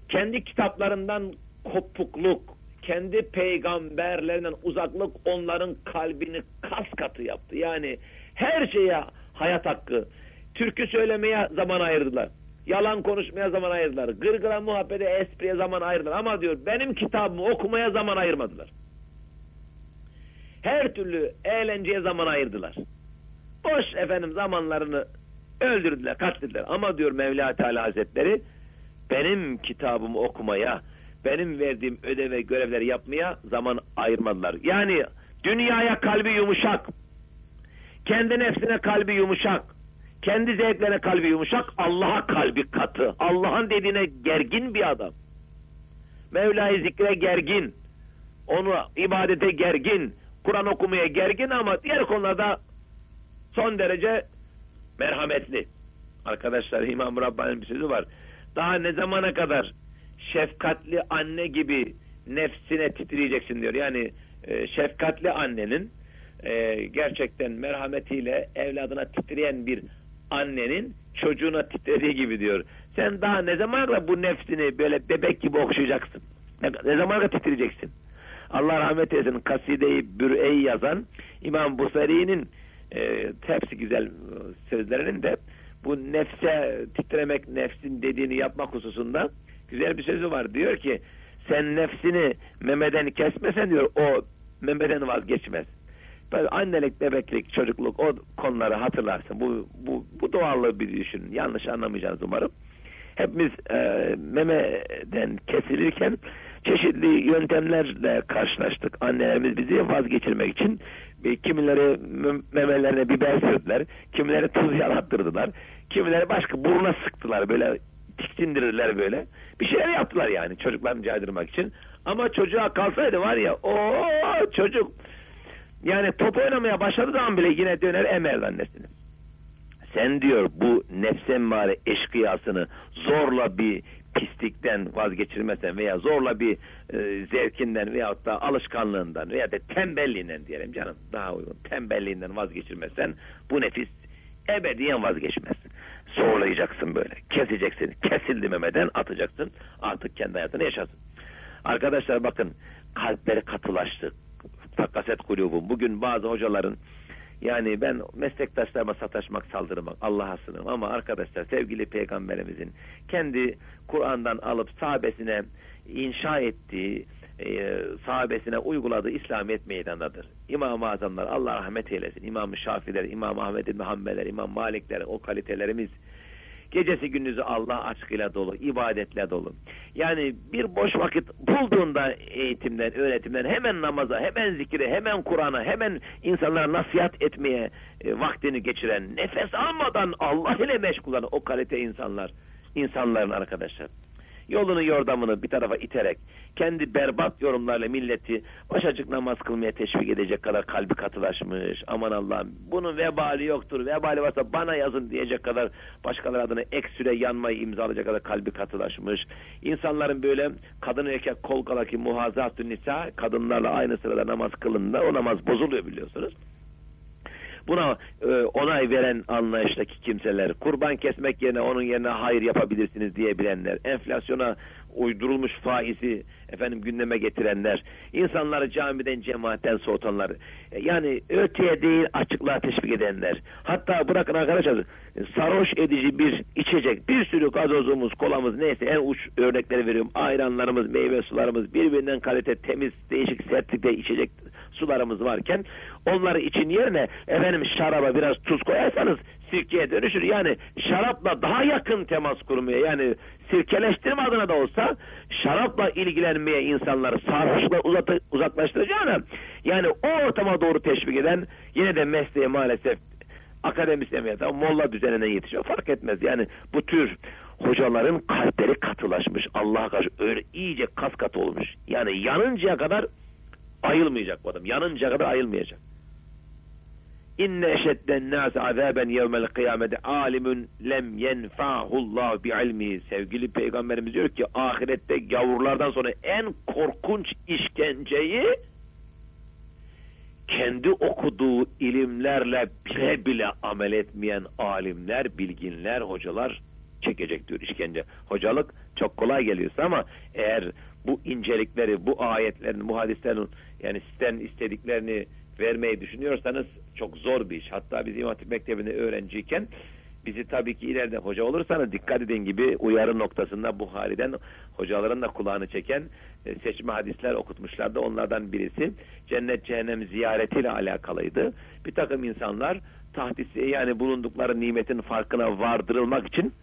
Kendi kitaplarından kopukluk, kendi peygamberlerinden uzaklık onların kalbini kas katı yaptı. Yani her şeye hayat hakkı. Türkü söylemeye zaman ayırdılar. Yalan konuşmaya zaman ayırdılar. Gırgıra muhabbete, espriye zaman ayırdılar. Ama diyor benim kitabımı okumaya zaman ayırmadılar. Her türlü eğlenceye zaman ayırdılar. Boş efendim zamanlarını öldürdüler, katlediler. Ama diyor Mevla Teala Hazretleri benim kitabımı okumaya, benim verdiğim ödev ve görevleri yapmaya zaman ayırmadılar. Yani dünyaya kalbi yumuşak, kendi nefsine kalbi yumuşak, kendi zevklerine kalbi yumuşak, Allah'a kalbi katı, Allah'ın dediğine gergin bir adam. Mevla'yı zikre gergin, onu ibadete gergin, Kur'an okumaya gergin ama diğer konularda son derece merhametli. Arkadaşlar İmam Rabbani'nin bir sözü var. Daha ne zamana kadar şefkatli anne gibi nefsine titreyeceksin diyor. Yani e, şefkatli annenin e, gerçekten merhametiyle evladına titreyen bir annenin çocuğuna titrediği gibi diyor. Sen daha ne zamana kadar bu nefsini böyle bebek gibi okşayacaksın? Ne, ne kadar titreyeceksin? Allah rahmet eylesin Kaside-i Bür'e'yi yazan İmam Busari'nin e, hepsi güzel sözlerinin de bu nefse titremek nefsin dediğini yapmak hususunda güzel bir sözü var. Diyor ki sen nefsini memeden kesmesen diyor o memeden vazgeçmez. Böyle annelik, bebeklik, çocukluk o konuları hatırlarsın. Bu, bu, bu doğallığı bir düşünün. Yanlış anlamayacağınız umarım. Hepimiz e, memeden kesilirken çeşitli yöntemlerle karşılaştık. Annelerimiz bizi vazgeçirmek için kimileri memelerine biber sürdüler, kimileri tuz yalattırdılar, kimileri başka buruna sıktılar böyle tiksindirirler böyle. Bir şeyler yaptılar yani çocuklarını caydırmak için. Ama çocuğa kalsaydı var ya o çocuk yani top oynamaya başladığı zaman bile yine döner emer annesini. Sen diyor bu nefsen bari eşkıyasını zorla bir pislikten vazgeçirmesen veya zorla bir e, zevkinden veyahut da alışkanlığından veya da tembelliğinden diyelim canım daha uygun tembelliğinden vazgeçirmesen bu nefis ebediyen vazgeçmez. Zorlayacaksın böyle. Keseceksin. Kesildi memeden atacaksın. Artık kendi hayatını yaşasın. Arkadaşlar bakın kalpleri katılaştı. Fakaset kulübüm. Bugün bazı hocaların yani ben meslektaşlarıma sataşmak, saldırmak Allah'a sınırım. Ama arkadaşlar sevgili peygamberimizin kendi Kur'an'dan alıp sahabesine inşa ettiği, e, sahabesine uyguladığı İslamiyet meydandadır. İmam-ı Azamlar Allah rahmet eylesin. İmam-ı Şafiler, İmam Ahmed İbni Hanbeler, İmam Malikler o kalitelerimiz Gecesi gündüzü Allah aşkıyla dolu, ibadetle dolu. Yani bir boş vakit bulduğunda eğitimden, öğretimden hemen namaza, hemen zikire, hemen Kur'an'a, hemen insanlara nasihat etmeye e, vaktini geçiren, nefes almadan Allah ile meşgul olan o kalite insanlar, insanların arkadaşlar. Yolunu yordamını bir tarafa iterek kendi berbat yorumlarla milleti başacık namaz kılmaya teşvik edecek kadar kalbi katılaşmış. Aman Allah'ım bunun vebali yoktur. Vebali varsa bana yazın diyecek kadar başkaları adına ek süre yanmayı imzalayacak kadar kalbi katılaşmış. İnsanların böyle kadın erkek kol kalaki muhazatü nisa kadınlarla aynı sırada namaz kılında o namaz bozuluyor biliyorsunuz. Buna e, onay veren anlayıştaki kimseler, kurban kesmek yerine onun yerine hayır yapabilirsiniz diyebilenler, enflasyona uydurulmuş faizi efendim gündeme getirenler, insanları camiden cemaatten soğutanlar, e, yani öteye değil açıklığa teşvik edenler, hatta bırakın arkadaşlar sarhoş edici bir içecek, bir sürü gazozumuz, kolamız neyse en uç örnekleri veriyorum. Ayranlarımız, meyve sularımız, birbirinden kalite, temiz, değişik sertlikte içecek sularımız varken onları için yerine efendim şaraba biraz tuz koyarsanız sirkeye dönüşür. Yani şarapla daha yakın temas kurmaya yani sirkeleştirme adına da olsa şarapla ilgilenmeye insanları sarhoşla uzaklaştıracağına yani o ortama doğru teşvik eden yine de mesleğe maalesef akademisyen ya da molla düzenine yetişiyor. Fark etmez. Yani bu tür hocaların kalpleri katılaşmış. Allah'a karşı öyle iyice kas katı olmuş. Yani yanıncaya kadar ayılmayacak bu adam. Yanıncaya kadar ayılmayacak. İnne eşedden nas azaben yevmel kıyamete alimun lem yenfa'hullah bi ilmi. Sevgili peygamberimiz diyor ki ahirette gavurlardan sonra en korkunç işkenceyi kendi okuduğu ilimlerle bile bile amel etmeyen alimler, bilginler, hocalar çekecek diyor işkence. Hocalık çok kolay geliyorsa ama eğer bu incelikleri, bu ayetlerin, bu hadislerin yani sizden istediklerini vermeyi düşünüyorsanız çok zor bir iş. Hatta biz İmam Hatip Mektebi'nde öğrenciyken bizi tabii ki ileride hoca olursanız dikkat edin gibi uyarı noktasında Buhari'den hocaların da kulağını çeken e, seçme hadisler okutmuşlardı. Onlardan birisi cennet cehennem ziyaretiyle alakalıydı. Bir takım insanlar tahtisi yani bulundukları nimetin farkına vardırılmak için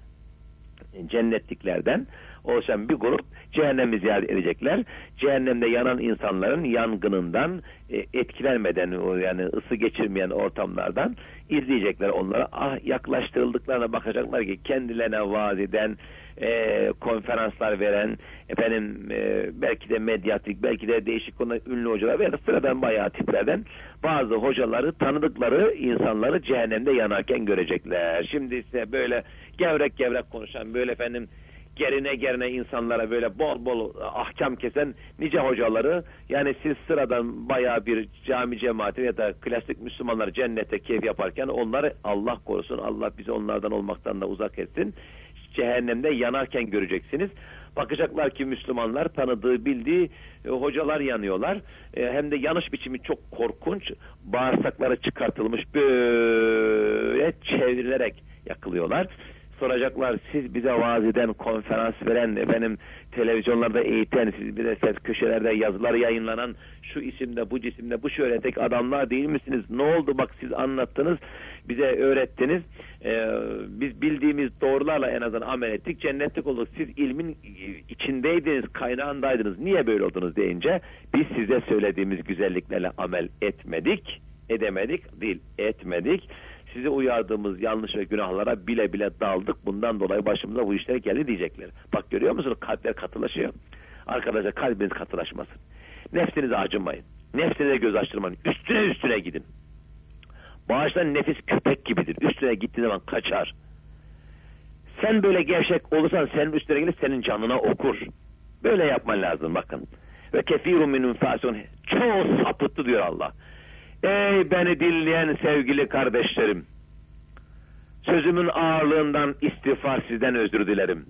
cennetliklerden oluşan bir grup cehennemi ziyaret edecekler. Cehennemde yanan insanların yangınından e, etkilenmeden yani ısı geçirmeyen ortamlardan izleyecekler onlara. Ah yaklaştırıldıklarına bakacaklar ki kendilerine vaaz eden e, konferanslar veren efendim e, belki de medyatik belki de değişik konuda ünlü hocalar veya sıradan bayağı tiplerden bazı hocaları tanıdıkları insanları cehennemde yanarken görecekler. Şimdi ise böyle gevrek gevrek konuşan böyle efendim gerine gerine insanlara böyle bol bol ahkam kesen nice hocaları yani siz sıradan bayağı bir cami cemaati ya da klasik Müslümanlar cennete keyif yaparken onları Allah korusun Allah bizi onlardan olmaktan da uzak etsin cehennemde yanarken göreceksiniz. Bakacaklar ki Müslümanlar tanıdığı bildiği e, hocalar yanıyorlar. E, hem de yanış biçimi çok korkunç. Bağırsakları çıkartılmış böyle çevrilerek yakılıyorlar soracaklar siz bize vaaz eden, konferans veren, efendim televizyonlarda eğiten, siz bize ses köşelerde yazılar yayınlanan şu isimde, bu cisimde, bu şöhretteki adamlar değil misiniz? Ne oldu bak siz anlattınız, bize öğrettiniz. Ee, biz bildiğimiz doğrularla en azından amel ettik, cennetlik olduk. Siz ilmin içindeydiniz, kaynağındaydınız. Niye böyle oldunuz deyince biz size söylediğimiz güzelliklerle amel etmedik, edemedik, değil etmedik sizi uyardığımız yanlış ve günahlara bile bile daldık. Bundan dolayı başımıza bu işler geldi diyecekler. Bak görüyor musunuz? Kalpler katılaşıyor. Arkadaşlar kalbiniz katılaşmasın. Nefsinize acımayın. Nefsinize göz açtırmayın. Üstüne üstüne gidin. Bağıştan nefis köpek gibidir. Üstüne gittiğin zaman kaçar. Sen böyle gevşek olursan senin üstüne gelir senin canına okur. Böyle yapman lazım bakın. Ve kefirun minun fasun. Çoğu sapıttı diyor Allah. Ey beni dinleyen sevgili kardeşlerim! Sözümün ağırlığından istiğfar sizden özür dilerim.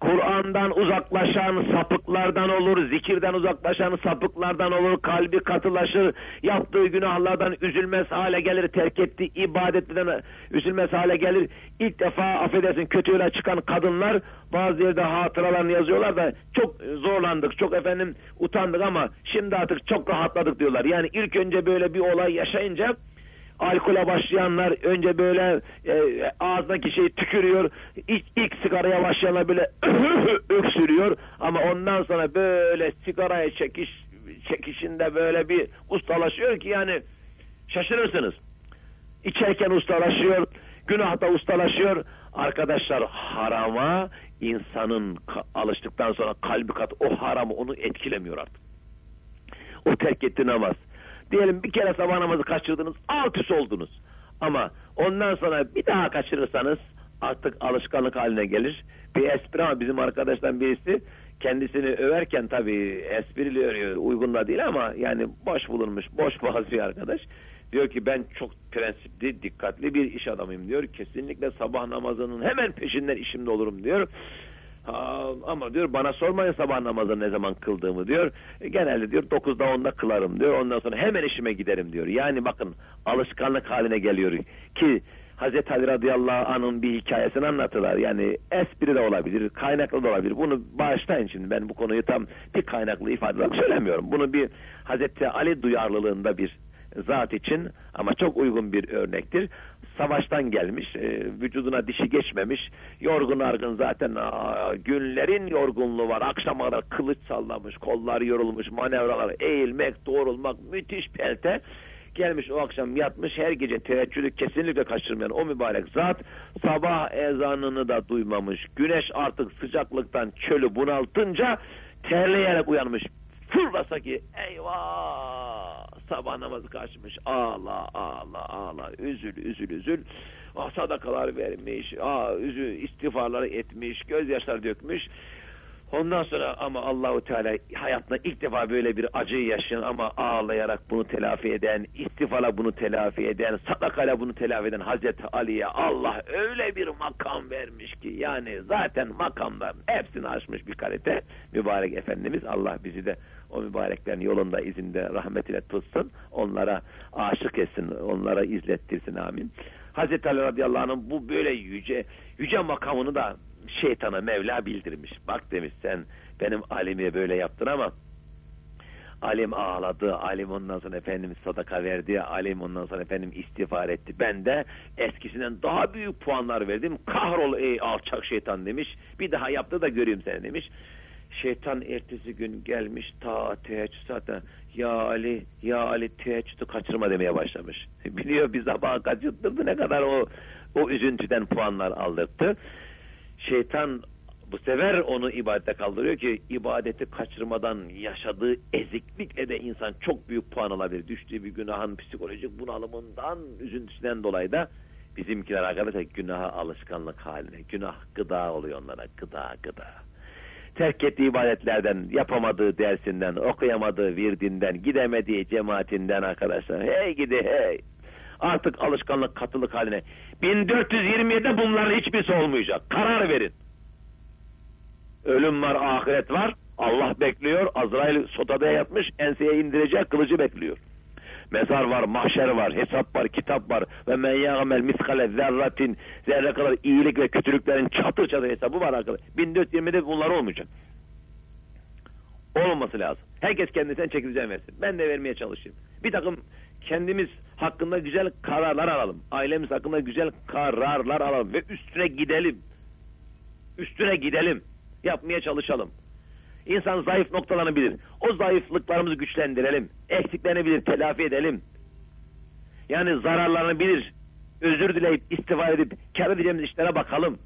Kur'an'dan uzaklaşan sapıklardan olur, zikirden uzaklaşan sapıklardan olur, kalbi katılaşır, yaptığı günahlardan üzülmez hale gelir, terk ettiği ibadetlerden üzülmez hale gelir. İlk defa affedersin kötü yola çıkan kadınlar bazı yerde hatıralarını yazıyorlar da çok zorlandık, çok efendim utandık ama şimdi artık çok rahatladık diyorlar. Yani ilk önce böyle bir olay yaşayınca alkole başlayanlar önce böyle e, ağzındaki şeyi tükürüyor. İlk, ilk sigaraya başlayanlar böyle öksürüyor. Ama ondan sonra böyle sigaraya çekiş çekişinde böyle bir ustalaşıyor ki yani şaşırırsınız. İçerken ustalaşıyor, günahta ustalaşıyor Arkadaşlar harama insanın alıştıktan sonra kalbi kat o haramı onu etkilemiyor artık. O terk etti namaz. Diyelim bir kere sabah namazı kaçırdınız alt üst oldunuz. Ama ondan sonra bir daha kaçırırsanız artık alışkanlık haline gelir. Bir espri ama bizim arkadaştan birisi kendisini överken tabii esprili örüyor uygun da değil ama yani boş bulunmuş boş boğaz bir arkadaş. Diyor ki ben çok prensipli, dikkatli bir iş adamıyım diyor. Kesinlikle sabah namazının hemen peşinden işimde olurum diyor. Ama diyor bana sormayın sabah namazını ne zaman kıldığımı diyor. E, genelde diyor 9'da 10'da kılarım diyor. Ondan sonra hemen işime giderim diyor. Yani bakın alışkanlık haline geliyor ki Hazreti Ali radıyallahu anh'ın bir hikayesini anlatırlar. Yani espri de olabilir, kaynaklı da olabilir. Bunu bağışlayın şimdi ben bu konuyu tam bir kaynaklı ifade olarak söylemiyorum. Bunu bir Hazreti Ali duyarlılığında bir zat için ama çok uygun bir örnektir. Savaştan gelmiş, e, vücuduna dişi geçmemiş, yorgun argın zaten günlerin yorgunluğu var. Akşama kadar kılıç sallamış, kollar yorulmuş, manevralar, eğilmek, doğrulmak, müthiş pelte gelmiş o akşam yatmış her gece teheccüdü kesinlikle kaçırmayan o mübarek zat sabah ezanını da duymamış. Güneş artık sıcaklıktan çölü bunaltınca terleyerek uyanmış. Fırlasa ki eyvah! Sabah namazı kaçmış. Ağla ağla ağla. Üzül üzül üzül. Ah, sadakalar vermiş. Ah, üzül istiğfarları etmiş. Gözyaşları dökmüş. Ondan sonra ama Allahu Teala hayatında ilk defa böyle bir acıyı yaşayan ama ağlayarak bunu telafi eden, istifala bunu telafi eden, sadakayla bunu telafi eden Hazreti Ali'ye Allah öyle bir makam vermiş ki yani zaten makamların hepsini aşmış bir kalite mübarek Efendimiz Allah bizi de o mübareklerin yolunda izinde rahmetiyle tutsun onlara aşık etsin onlara izlettirsin amin. Hazreti Ali radıyallahu anh'ın bu böyle yüce yüce makamını da şeytana Mevla bildirmiş. Bak demiş sen benim alimi böyle yaptın ama alim ağladı, alim ondan sonra efendim sadaka verdi, alim ondan sonra efendim istiğfar etti. Ben de eskisinden daha büyük puanlar verdim. Kahrol ey alçak şeytan demiş. Bir daha yaptı da göreyim seni demiş. Şeytan ertesi gün gelmiş ta teheccüd zaten ya Ali ya Ali teheccüdü kaçırma demeye başlamış. Biliyor bir sabah kaçırttırdı ne kadar o o üzüntüden puanlar aldırdı şeytan bu sefer onu ibadete kaldırıyor ki ibadeti kaçırmadan yaşadığı eziklikle de insan çok büyük puan alabilir. Düştüğü bir günahın psikolojik bunalımından, üzüntüsünden dolayı da bizimkiler arkadaşlar günaha alışkanlık haline, günah gıda oluyor onlara, gıda gıda. Terk ettiği ibadetlerden, yapamadığı dersinden, okuyamadığı virdinden, gidemediği cemaatinden arkadaşlar. Hey gidi hey. Artık alışkanlık katılık haline. 1427'de bunların hiçbirisi olmayacak. Karar verin. Ölüm var, ahiret var. Allah bekliyor. Azrail sotada yatmış, enseye indirecek, kılıcı bekliyor. Mezar var, mahşer var, hesap var, kitap var. Ve men miskale zerratin zerre kadar iyilik ve kötülüklerin çatır çatır hesabı var arkadaşlar. 1420'de bunlar olmayacak. Olmaması lazım. Herkes kendisinden çekileceğini versin. Ben de vermeye çalışayım. Bir takım kendimiz hakkında güzel kararlar alalım. Ailemiz hakkında güzel kararlar alalım ve üstüne gidelim. Üstüne gidelim. Yapmaya çalışalım. İnsan zayıf noktalarını bilir. O zayıflıklarımızı güçlendirelim. Eksiklerini bilir, telafi edelim. Yani zararlarını bilir. Özür dileyip, istifa edip, kar edeceğimiz işlere bakalım.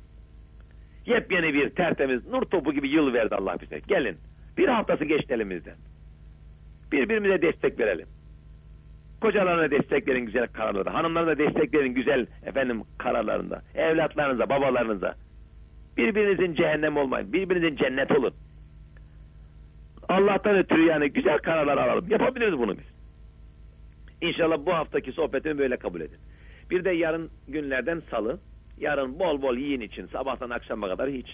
Yepyeni bir tertemiz nur topu gibi yıl verdi Allah bize. Gelin. Bir haftası geçti elimizden. Birbirimize destek verelim. Kocalarına destek verin güzel kararlarda. Hanımlarına destek verin güzel efendim kararlarında. Evlatlarınıza, babalarınıza. Birbirinizin cehennem olmayın. Birbirinizin cennet olun. Allah'tan ötürü yani güzel kararlar alalım. Yapabiliriz bunu biz. İnşallah bu haftaki sohbetimi böyle kabul edin. Bir de yarın günlerden salı. Yarın bol bol yiyin için sabahtan akşama kadar hiç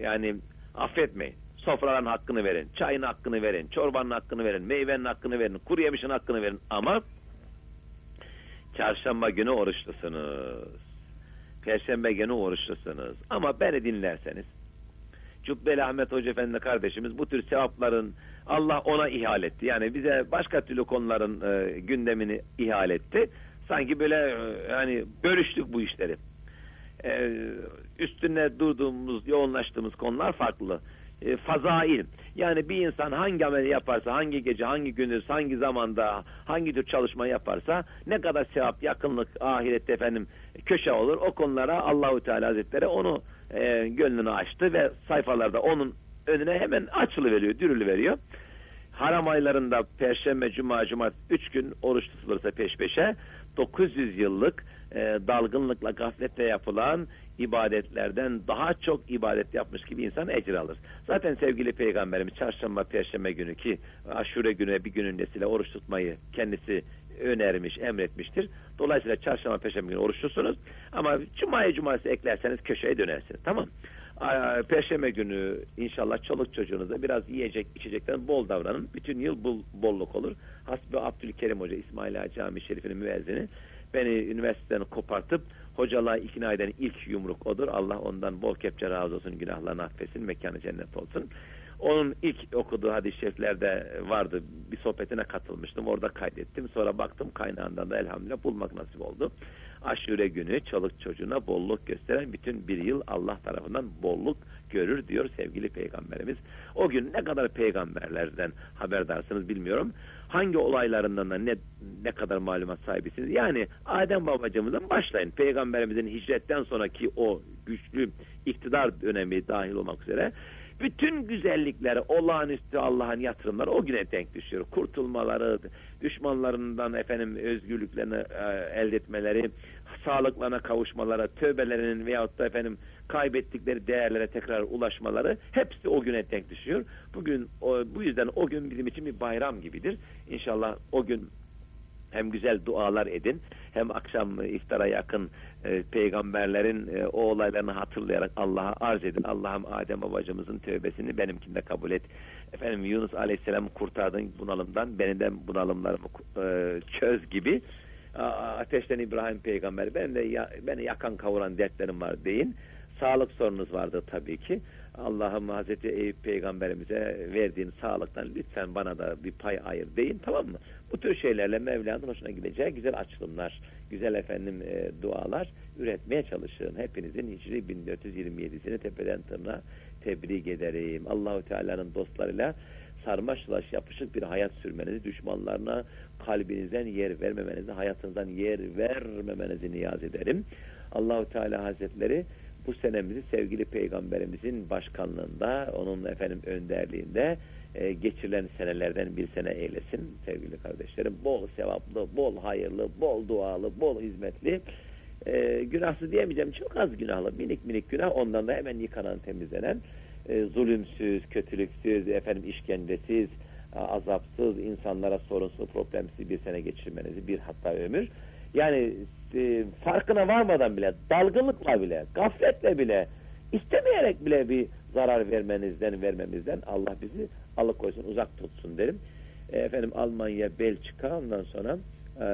yani affetmeyin. Sofraların hakkını verin, çayın hakkını verin, çorbanın hakkını verin, meyvenin hakkını verin, kuru yemişin hakkını verin. Ama çarşamba günü oruçlusunuz. Perşembe günü oruçlusunuz. Ama beni dinlerseniz Cübbeli Ahmet Hoca Efendi kardeşimiz bu tür sevapların Allah ona ihale etti. Yani bize başka türlü konuların e, gündemini ihale etti. Sanki böyle e, yani bölüştük bu işleri. E, üstüne durduğumuz, yoğunlaştığımız konular farklı. e, fazail. Yani bir insan hangi ameli yaparsa, hangi gece, hangi gündüz, hangi zamanda, hangi tür çalışma yaparsa ne kadar sevap, yakınlık, ahirette efendim köşe olur. O konulara Allahu Teala Hazretleri onu e, gönlünü açtı ve sayfalarda onun önüne hemen açılı veriyor, dürülü veriyor. Haram aylarında Perşembe, Cuma, Cumartesi 3 gün oruç tutulursa peş peşe 900 yıllık e, dalgınlıkla gafletle yapılan ibadetlerden daha çok ibadet yapmış gibi insan ecir alır. Zaten sevgili peygamberimiz çarşamba, perşembe günü ki aşure günü bir günün nesiyle oruç tutmayı kendisi önermiş, emretmiştir. Dolayısıyla çarşamba, perşembe günü oruç tutsunuz. Ama cumaya cumartesi eklerseniz köşeye dönersiniz. Tamam Perşembe günü inşallah çoluk çocuğunuza biraz yiyecek içecekten bol davranın. Bütün yıl bol, bolluk olur. Hasbi Abdülkerim Hoca İsmail Ağa Camii Şerifi'nin müezzini beni üniversiteden kopartıp hocalığa ikna eden ilk yumruk odur. Allah ondan bol kepçe razı olsun, günahlarını affetsin, mekanı cennet olsun. Onun ilk okuduğu hadis-i şeriflerde vardı. Bir sohbetine katılmıştım. Orada kaydettim. Sonra baktım kaynağından da elhamdülillah bulmak nasip oldu. Aşure günü çoluk çocuğuna bolluk gösteren bütün bir yıl Allah tarafından bolluk görür diyor sevgili peygamberimiz. O gün ne kadar peygamberlerden haberdarsınız bilmiyorum. Hangi olaylarından da ne, ne kadar malumat sahibisiniz? Yani Adem babacığımızdan başlayın. Peygamberimizin hicretten sonraki o güçlü iktidar dönemi dahil olmak üzere bütün güzellikleri, olağanüstü Allah'ın yatırımları o güne denk düşüyor. Kurtulmaları, düşmanlarından efendim özgürlüklerini e, elde etmeleri, sağlıklarına kavuşmaları, tövbelerinin veyahut da efendim kaybettikleri değerlere tekrar ulaşmaları hepsi o güne denk düşüyor. Bugün o, bu yüzden o gün bizim için bir bayram gibidir. İnşallah o gün hem güzel dualar edin hem akşam iftara yakın e, peygamberlerin e, o olaylarını hatırlayarak Allah'a arz edin. Allah'ım Adem babacımızın tövbesini benimkinde kabul et. Efendim Yunus Aleyhisselam'ı kurtardın bunalımdan benimden bunalımlarımı e, çöz gibi ateşten İbrahim peygamber benim de ya, beni yakan kavuran dertlerim var deyin. Sağlık sorunuz vardı tabii ki. Allah'ım Hazreti Eyüp peygamberimize verdiğin sağlıktan lütfen bana da bir pay ayır deyin tamam mı? Bu tür şeylerle Mevla'nın hoşuna gideceği güzel açılımlar, güzel efendim e, dualar üretmeye çalışın. Hepinizin Hicri 1427'sini tepeden tırnağa tebrik ederim. Allahu Teala'nın dostlarıyla sarmaş yapışık bir hayat sürmenizi, düşmanlarına kalbinizden yer vermemenizi, hayatınızdan yer vermemenizi niyaz ederim. Allahu Teala Hazretleri bu senemizi sevgili peygamberimizin başkanlığında, onun efendim önderliğinde e, geçirilen senelerden bir sene eylesin sevgili kardeşlerim. Bol sevaplı, bol hayırlı, bol dualı, bol hizmetli. E, günahsız diyemeyeceğim. Çok az günahlı. Minik minik günah. Ondan da hemen yıkanan, temizlenen. E, zulümsüz, kötülüksüz, efendim işkencesiz, azapsız, insanlara sorunsuz, problemsiz bir sene geçirmenizi, bir hatta ömür. Yani e, farkına varmadan bile, dalgınlıkla bile, gafletle bile, istemeyerek bile bir zarar vermenizden, vermemizden Allah bizi alıkoysun, uzak tutsun derim. E, efendim Almanya, Belçika, ondan sonra e,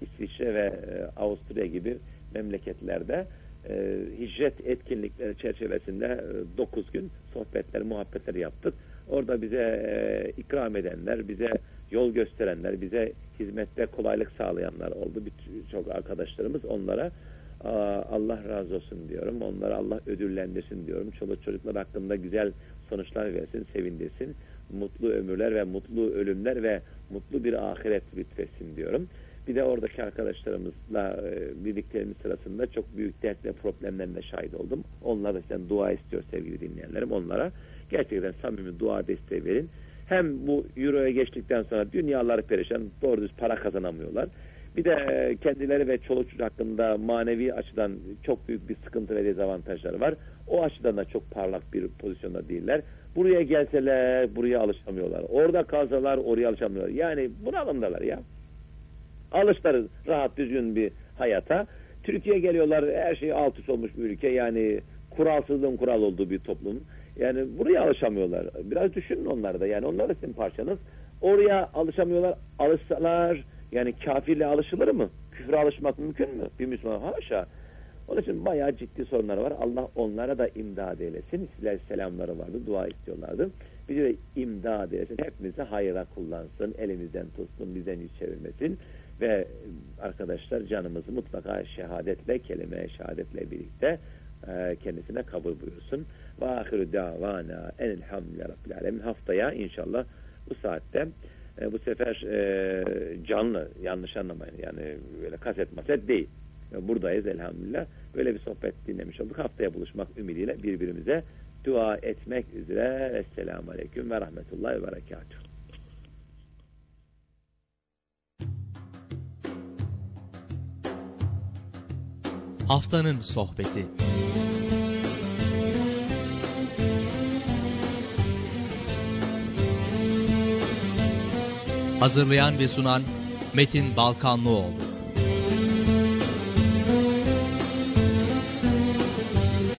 İsviçre ve e, Avusturya gibi memleketlerde e, hicret etkinlikleri çerçevesinde 9 e, gün sohbetler, muhabbetler yaptık. Orada bize e, ikram edenler, bize yol gösterenler, bize hizmette kolaylık sağlayanlar oldu. Çok arkadaşlarımız onlara Allah razı olsun diyorum. Onlara Allah ödüllendirsin diyorum. Çoluk çocuklar hakkında güzel sonuçlar versin, sevindirsin. Mutlu ömürler ve mutlu ölümler ve mutlu bir ahiret lütfetsin diyorum. Bir de oradaki arkadaşlarımızla e, birliklerimiz sırasında çok büyük dert ve problemlerine şahit oldum. Onlara da dua istiyor sevgili dinleyenlerim. Onlara gerçekten samimi dua desteği verin. Hem bu Euro'ya geçtikten sonra dünyaları perişan, doğru düz para kazanamıyorlar. Bir de e, kendileri ve çoluk çocuk hakkında manevi açıdan çok büyük bir sıkıntı ve dezavantajları var. O açıdan da çok parlak bir pozisyonda değiller. Buraya gelseler buraya alışamıyorlar. Orada kalsalar oraya alışamıyorlar. Yani bunalımdalar ya. Alışlar rahat düzgün bir hayata. Türkiye'ye geliyorlar her şey alt üst olmuş bir ülke. Yani kuralsızlığın kural olduğu bir toplum. Yani buraya alışamıyorlar. Biraz düşünün onları da. Yani onlar da sizin parçanız. Oraya alışamıyorlar. Alışsalar yani kafirle alışılır mı? Küfre alışmak mümkün mü? Bir Müslüman haşa. Onun için bayağı ciddi sorunlar var. Allah onlara da imdad eylesin. Sizler selamları vardı, dua istiyorlardı. Bizi de imdad eylesin. Hepimizi hayra kullansın, elimizden tutsun, bizden yüz çevirmesin. Ve arkadaşlar canımızı mutlaka şehadetle, kelime şehadetle birlikte e, kendisine kabul buyursun. Ve ahiru davana enelhamdülillah rabbil alemin. Haftaya inşallah bu saatte e, bu sefer e, canlı yanlış anlamayın yani böyle kaset maset değil. E, buradayız elhamdülillah. Böyle bir sohbet dinlemiş olduk. Haftaya buluşmak ümidiyle birbirimize dua etmek üzere. Esselamu Aleyküm ve Rahmetullahi ve Berekatuhu. Haftanın sohbeti. Hazırlayan ve sunan Metin Balkanlıoğlu.